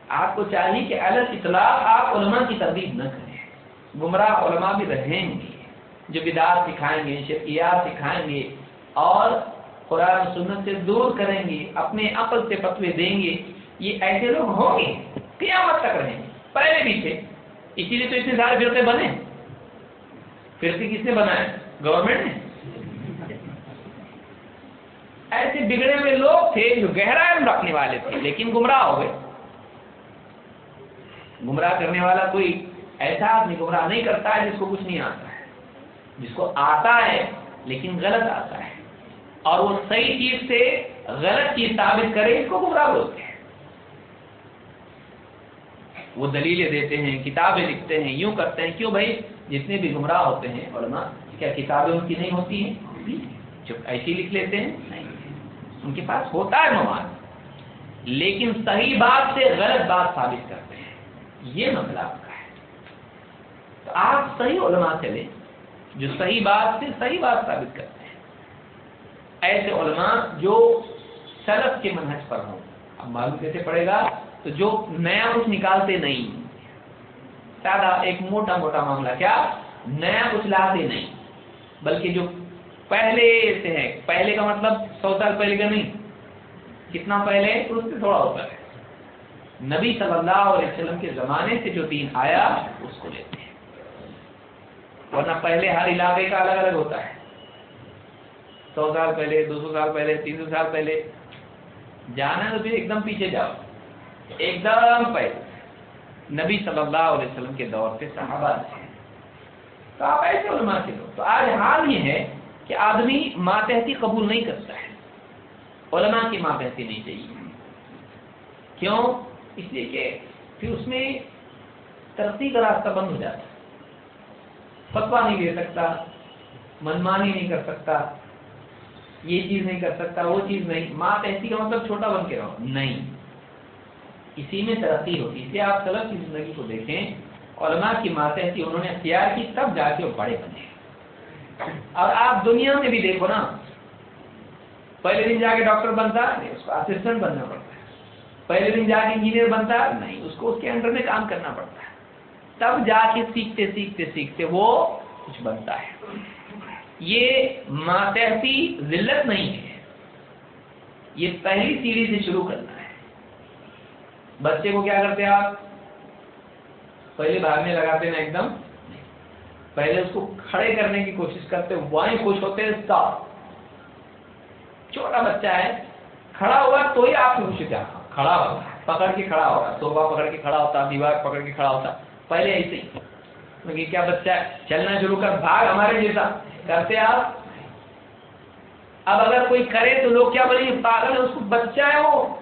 آپ کو چاہیے کہ الگ اطلاع آپ علماء کی تردید نہ کریں۔ گمراہ علماء بھی رہیں گے۔ جو بدار سکھائیں گے، شرکیات سکھائیں گے اور قرآن سنت سے دور کریں گے، اپنے عقل سے فتوے دیں گے، یہ ایسے لوگ ہوں گے۔ قیامت تک رہیں گے۔ پہلے بھی تھے۔ اسی لیے تو اتنے سارے فرقے بنے۔ فرقے کس نے بنائے گورنمنٹ نے؟ ایسے بگڑے ہوئے لوگ تھے جو گہرا علم رکھنے والے تھے، لیکن گمراہ ہو گئے۔ گمراہ کرنے والا کوئی ایسا آدمی گمراہ نہیں کرتا ہے جس کو کچھ نہیں آتا ہے۔ جس کو آتا ہے، لیکن غلط آتا ہے۔ اور وہ صحیح چیز سے غلط چیز ثابت کرے، اس کو گمراہ بولتے ہیں۔ وہ دلیلیں دیتے ہیں، کتابیں لکھتے ہیں، یوں کرتے ہیں، کیوں بھائی؟ جتنے بھی گمراہ ہوتے ہیں علماء کیا کتابیں ان کی نہیں ہوتی ہیں؟ جی، چپ ایسی لکھ لیتے ہیں، نہیں۔ ان کے پاس ہوتا ہے مواد، لیکن صحیح بات سے غلط بات ثابت کرتے ہیں۔ یہ مسئلہ آپ کا ہے۔ تو آپ صحیح علماء سے لیں، جو صحیح بات سے صحیح بات ثابت کرتے ہیں۔ ایسے علماء جو سلف کے منہج پر ہوں۔ اب معلوم کیسے پڑے گا؟ تو جو نیا کچھ نکالتے نہیں۔ سادہ ایک موٹا موٹا معاملہ۔ کیا؟ نیا کچھ لاتے نہیں۔ بلکہ جو پہلے سے ہے، پہلے کا مطلب سو سال پہلے کا نہیں۔ کتنا پہلے؟ اس سے تھوڑا اوپر ہے نبی صلی اللہ علیہ وسلم کے زمانے سے جو دین آیا، اس کو لیتے ہیں۔ ورنہ پہلے ہر علاقے کا الگ الگ ہوتا ہے۔ سو سال پہلے، دو سو سال پہلے، تین سو سال پہلے۔ جانا تو پھر ایک دم پیچھے جاؤ۔ ایک دم پہلے۔ نبی صلی اللہ علیہ وسلم کے دور سے صحابہ تھے۔ تو آپ ایسے علماء کے لوگ، تو آج حال یہ ہے کہ آدمی ماتحتی قبول نہیں کرتا ہے۔ علماء کی ماتحتی نہیں چاہیے۔ کیوں؟ اس لیے کہ پھر اس میں ترقی کا راستہ بند ہو جاتا ہے۔ فتوا نہیں دے سکتا، منمانی نہیں کر سکتا، یہ چیز نہیں کر سکتا، وہ چیز نہیں۔ ماتحتی کا مطلب چھوٹا بن کے رہو۔ نہیں۔ اسی میں ترقی ہوتی ہے۔ اس لیے آپ طلب کی زندگی کو دیکھیں، علماء کی ماتحتی انہوں نے اختیار کی تب جا کے وہ بڑے بنے۔ اور آپ دنیا میں بھی دیکھو نا، پہلے دن جا کے ڈاکٹر بنتا، نہیں، اس کو اسسٹنٹ بننا پڑتا ہے۔ پہلے دن جا کے انجینئر بنتا، نہیں، اس کو اس کے انڈر میں کام کرنا پڑتا ہے۔ تب جا کے سیکھتے سیکھتے سیکھتے وہ کچھ بنتا ہے۔ یہ ماتحتی ذلت نہیں ہے۔ یہ پہلی سیڑھی سے شروع کرنا ہے۔ بچے کو کیا کرتے آپ؟ پہلے بھاگنے لگاتے نا ایک دم۔ پہلے اس کو کھڑے کرنے کی کوشش کرتے وہیں خوش ہوتے چھوٹا بچہ ہے۔ کھڑا ہوا تو ہی آپ خوشی کیا کھڑا ہوگا۔ پکڑ کے کھڑا ہوگا۔ صوبہ پکڑ کے کھڑا ہوتا، دیوار پکڑ کے کھڑا ہوتا۔ پہلے ایسے ہی۔ مطلب کیا بچہ ہے؟ چلنا شروع کر۔ بھاگ ہمارے جیسا۔ کرتے آپ؟ اب اگر کوئی کرے تو لوگ کیا بولیں؟ پاگل اس کو بچہ ہے وہ۔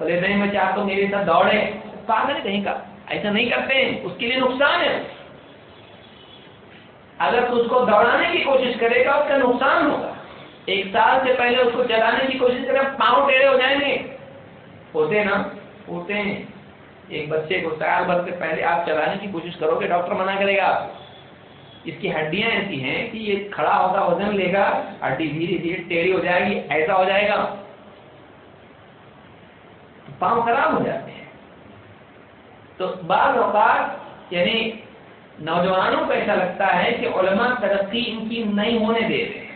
بولے، نہیں میں چاہتا ہوں میرے ساتھ دوڑے. پاگل ہے کہیں کا؟ ایسا نہیں کرتے ہیں. اس کے لیے نقصان ہے. اگر تو اس کو دوڑانے کی کوشش کرے گا، اس کا نقصان ہوگا. ایک سال سے پہلے اس کو چلانے کی کوشش کرے، پاؤں ٹیڑے ہو جائیں گے. ہوتے نا؟ ہوتے ہیں. ایک بچے کو سال بھر سے پہلے آپ چلانے کی کوشش کرو گے، ڈاکٹر منع کرے گا اس کی ہڈیاں ایسی ہیں کہ یہ کھڑا ہوگا وزن لے گا، ہڈی دھیرے دھیرے ٹیڑھی ہو جائے گی، ایسا ہو جائے گا. پاؤں خراب ہو جاتے ہیں۔ تو بعض اوقات یعنی نوجوانوں کو ایسا لگتا ہے کہ علماء ترقی ان کی نہیں ہونے دے رہے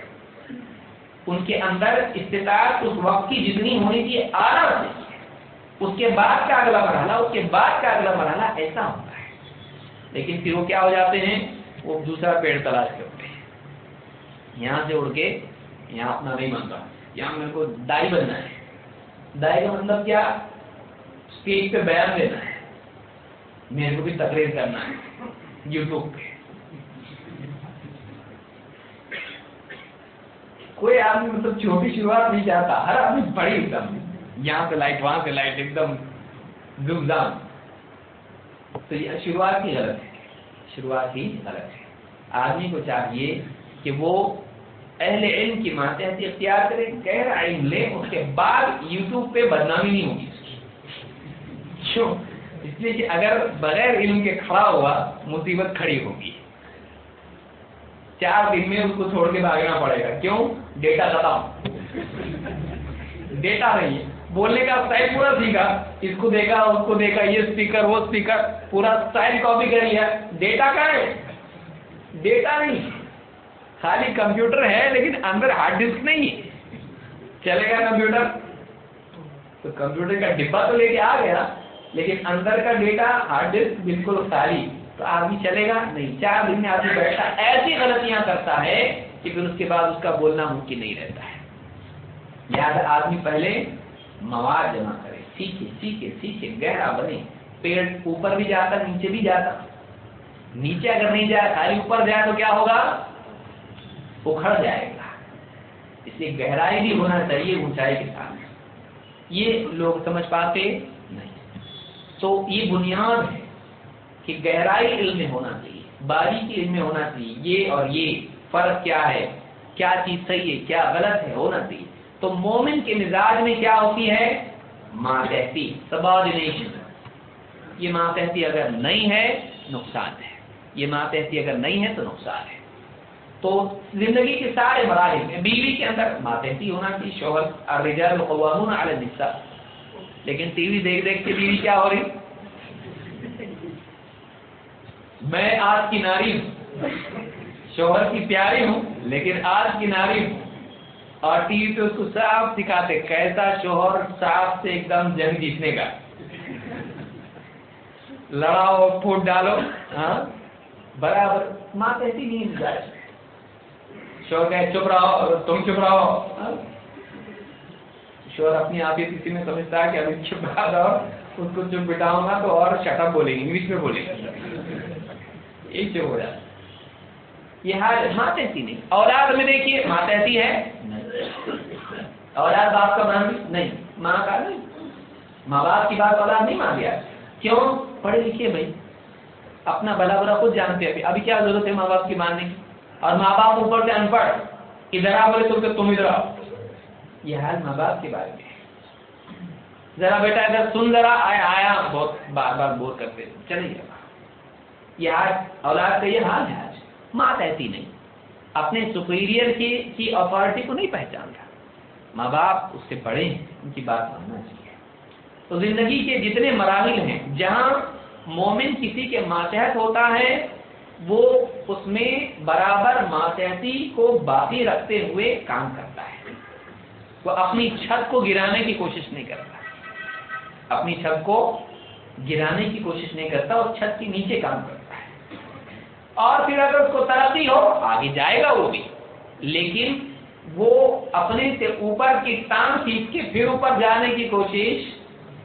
ان کے اندر استطاعت اس وقت کی جتنی ہونی چاہیے آرام سے اس کے بعد کا اگلا مرحلہ، اس کے بعد کا اگلا مرحلہ ایسا ہوتا ہے۔ لیکن پھر وہ کیا ہو جاتے ہیں؟ وہ دوسرا پیڑ تلاش کرتے ہیں۔ یہاں سے اڑ کے یہاں اپنا نہیں بنتا یہاں میرے کو دائی بننا ہے۔ دائی کا مطلب کیا؟ اسٹیج پہ بیان دینا ہے۔ میرے کو بھی تقریر کرنا ہے۔ یوٹیوب پہ۔ کوئی آدمی مطلب چھوٹی شروعات نہیں چاہتا، ہر آدمی بڑی ایک دم۔ یہاں سے لائٹ وہاں سے لائٹ ایک دم گمزام تو یہ شروعات ہی غلط ہے۔ شروعات ہی غلط ہے۔ آدمی کو چاہیے کہ وہ اہل علم کی ماتحت اختیار کرے، گہرا علم لے، اس کے بعد یوٹیوب پہ بدنامی نہیں ہوگی۔ اس کیوں اس لیے کہ اگر بغیر علم کے کھڑا ہوا مصیبت کھڑی ہوگی۔ چار دن میں اس کو چھوڑ کے بھاگنا پڑے گا۔ کیوں؟ ڈیٹا ختم۔ ڈیٹا نہیں۔ ہے بولنے کا اسٹائل پورا سیکھا۔ اس کو دیکھا، اس کو دیکھا، یہ اسپیکر وہ اسپیکر پورا اسٹائل کاپی کر لیا۔ ڈیٹا کا ہے؟ ڈیٹا نہیں۔ خالی کمپیوٹر ہے، لیکن اندر ہارڈ ڈسک نہیں۔ ہے چلے گا کمپیوٹر۔ تو کمپیوٹر کا ڈبا تو لے کے آ گیا۔ لیکن اندر کا ڈیٹا ہارڈ ڈسک بالکل خالی تو آدمی چلے گا؟ نہیں، چار دن میں آدمی بیٹھتا ایسی غلطیاں کرتا ہے کہ پھر اس کے بعد اس کا بولنا ممکن نہیں رہتا ہے۔ لہٰذا آدمی پہلے مواد جمع کرے، سیکھے سیکھے سیکھے، گہرا بنے۔ پیڑ اوپر بھی جاتا، نیچے بھی جاتا۔ نیچے اگر نہیں جائے، خالی اوپر جائے تو کیا ہوگا؟ اکھڑ جائے گا۔ اس لیے گہرائی بھی ہونا چاہیے، اونچائی کے ساتھ۔ یہ لوگ سمجھ پاتے تو یہ بنیاد ہے کہ گہرائی علم میں ہونا چاہیے، باریکی علم میں ہونا چاہیے، یہ اور یہ، فرق کیا ہے؟ کیا چیز صحیح ہے، کیا غلط ہے؟ ہونا چاہیے۔ تو مومن کے مزاج میں کیا ہوتی ہے؟ ماتحتی سبارڈینیشن یہ ماتحتی اگر نہیں ہے، نقصان ہے۔ یہ ماتحتی اگر نہیں ہے، تو نقصان ہے۔ تو زندگی کے سارے مراحل میں بیوی کے اندر ماتحتی ہونا چاہیے، شوہر، الرجال قوامون علی النساء۔ لیکن ٹی وی دیکھ دیکھ کے بیوی کیا ہو رہی؟ میں آج کی ناری ہوں۔ شوہر کی پیاری ہوں لیکن آج کی ناری ہوں۔ اور ٹی وی پہ اس کو صاف سکھاتے کیسا شوہر صاف سے ایک دم جنگ جیتنے کا۔ لڑاؤ پھوٹ ڈالو ہاں؟ برابر۔ ماں کہتی نہیں شوہر کہ چپ رہو تم چپ رہو۔ ہاں؟ شوہر اپنی آپ ہی کسی میں سمجھتا ہے کہ ابھی چپ رہا رہو اس کو چپ بٹاؤں گا تو اور شٹ اپ بولیں گے انگلش میں بولیں گے ایک چپ ہو جاتا یہ حال ماں کہتی نہیں اولاد میں دیکھیے ماں کہتی ہے اولاد باپ کا مان نہیں ماں کا نہیں ماں باپ کی بات اولاد نہیں مان گیا کیوں پڑھے لکھے بھائی اپنا بلا برا خود جانتے ابھی ابھی کیا ضرورت ہے ماں باپ کی ماننے کی اور ماں باپ اوپر سے ان پڑھ ادھر آ بولے تو تم ادھر آؤ یہ حال ماں باپ کے بارے میں ذرا بیٹا ادھر سن ذرا آیا آیا، بہت بار بار بور کرتے چلے جائے یہ آج اولاد کا یہ حال ہے آج۔ ماں کہتی نہیں۔ اپنے سپیریئر کی کی اتھارٹی کو نہیں پہچانتا ماں باپ اس سے بڑے ہیں، ان کی بات ماننا چاہیے۔ تو زندگی کے جتنے مراحل ہیں، جہاں مومن کسی کے ماتحت ہوتا ہے، وہ اس میں برابر ماتحتی کو باقی رکھتے ہوئے کام کرتا ہے۔ وہ اپنی چھت کو گرانے کی کوشش نہیں کرتا۔ اپنی چھت کو گرانے کی کوشش نہیں کرتا، اور چھت کے نیچے کام کرتا ہے۔ اور پھر اگر اس کو ترقی ہو، آگے جائے گا وہ بھی۔ لیکن وہ اپنے سے اوپر کی ٹانگ کھینچ کے پھر اوپر جانے کی کوشش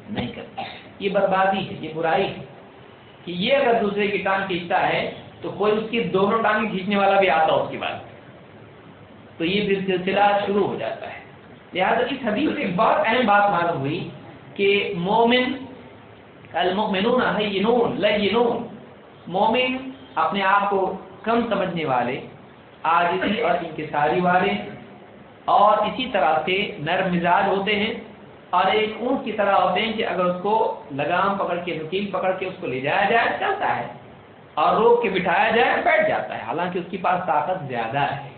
نہیں کرتا۔ یہ بربادی ہے، یہ برائی ہے۔ کہ یہ اگر دوسرے کی ٹانگ کھینچتا ہے، تو کوئی اس کی دونوں ٹانگ کھینچنے والا بھی آتا اس کے بعد۔ تو یہ پھر سلسلہ شروع ہو جاتا ہے۔ لہٰذا اس حدیث سے ایک بہت اہم بات معلوم ہوئی کہ مومن، المؤمنون حینون لینون، مومن اپنے آپ کو کم سمجھنے والے آجزی اور انکساری والے، اور اسی طرح سے نرم مزاج ہوتے ہیں، اور ایک اونٹ کی طرح ہوتے ہیں کہ اگر اس کو لگام پکڑ کے نکیل پکڑ کے اس کو لے جایا جائے، چلتا ہے، اور روک کے بٹھایا جائے، بیٹھ جاتا ہے، حالانکہ اس کے پاس طاقت زیادہ ہے۔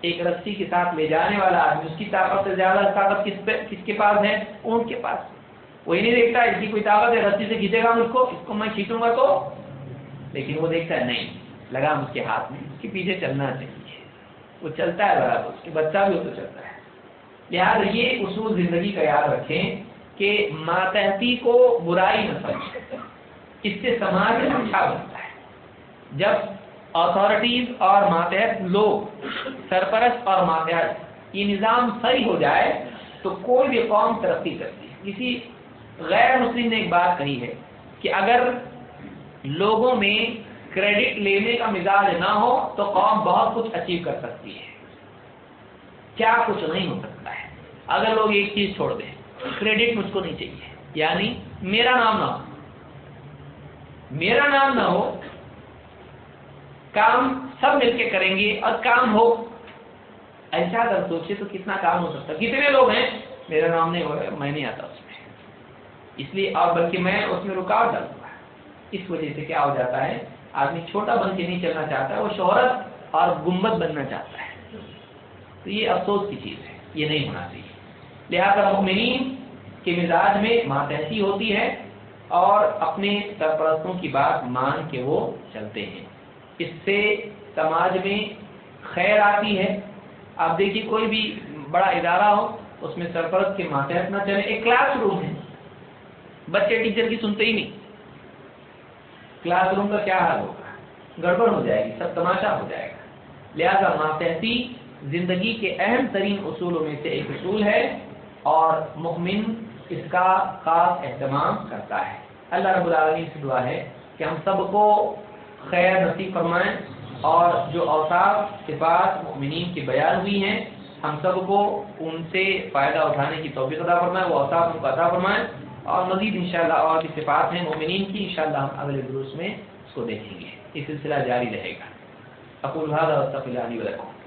ایک رسی کے ساتھ لے جانے والا آدمی، اس کی طاقت سے زیادہ طاقت کس پہ، کس کے پاس ہے؟ اونٹ کے پاس۔ وہی نہیں دیکھتا اس کی کوئی طاقت ہے، رسی سے کھینچے گا مجھ کو، اس کو میں کھینچوں گا تو؟ لیکن وہ دیکھتا ہے نہیں لگام اس کے ہاتھ میں، اس کے پیچھے چلنا چاہیے۔ وہ چلتا ہے برابر، اس کے بچہ بھی تو چلتا ہے۔ لہٰذا یہ اصول زندگی کا یاد رکھیں کہ ماتحتی کو برائی نہ سمجھ اس سے سماج اچھا بنتا ہے۔ جب اتھارٹیز اور ماتحت لوگ، سرپرست اور ماتحت، یہ نظام صحیح ہو جائے تو کوئی بھی قوم ترقی کرتی ہے۔ کسی غیر مسلم نے ایک بات کہی ہے کہ اگر لوگوں میں کریڈٹ لینے کا مزاج نہ ہو تو قوم بہت کچھ اچیو کر سکتی ہے۔ کیا کچھ نہیں ہو سکتا ہے۔ اگر لوگ ایک چیز چھوڑ دیں کریڈٹ مجھ کو نہیں چاہیے۔ یعنی میرا نام نہ ہو۔ میرا نام نہ ہو کام سب مل کے کریں گے اور کام ہو۔ ایسا اگر سوچے تو کتنا کام ہو سکتا کتنے لوگ ہیں؟ میرا نام نہیں ہو رہا میں نہیں آتا اس میں۔ اس لیے اور بلکہ میں اس میں رکاوٹ ڈالوں گا۔ اس وجہ سے کیا ہو جاتا ہے، آدمی چھوٹا بن کے نہیں چلنا چاہتا ہے وہ شہرت اور گمبت بننا چاہتا ہے۔ تو یہ افسوس کی چیز ہے، یہ نہیں ہونا چاہیے۔ لہٰذا مؤمنین کے مزاج میں ماتحتی ہوتی ہے اور اپنے سرپرستوں کی بات مان کے وہ چلتے ہیں۔ اس سے سماج میں خیر آتی ہے۔ آپ دیکھیے کوئی بھی بڑا ادارہ ہو، اس میں سرپرست کے ماتحت نہ چلے۔ ایک کلاس روم ہے۔ بچے ٹیچر کی سنتے ہی نہیں۔ کلاس روم کا کیا حال ہوگا؟ گڑبڑ ہو جائے گی، سب تماشا ہو جائے گا۔ لہذا ماتحتی زندگی کے اہم ترین اصولوں میں سے ایک اصول ہے اور مؤمن اس کا خاص اہتمام کرتا ہے۔ اللہ رب العالمین سے دعا ہے کہ ہم سب کو خیر نصیب فرمائیں۔ اور جو اوساف صفات مؤمنین کی بیان ہوئی ہیں، ہم سب کو ان سے فائدہ اٹھانے کی توفیق عطا فرمائیں، وہ اوساف ان کو عطا فرمائیں۔ اور مزید انشاءاللہ اور بھی صفات ہیں مومنین کی، انشاءاللہ ہم اگلے دروس میں اس کو دیکھیں گے۔ یہ سلسلہ جاری رہے گا۔ اقول هذا واستغفر الله لي ولكم۔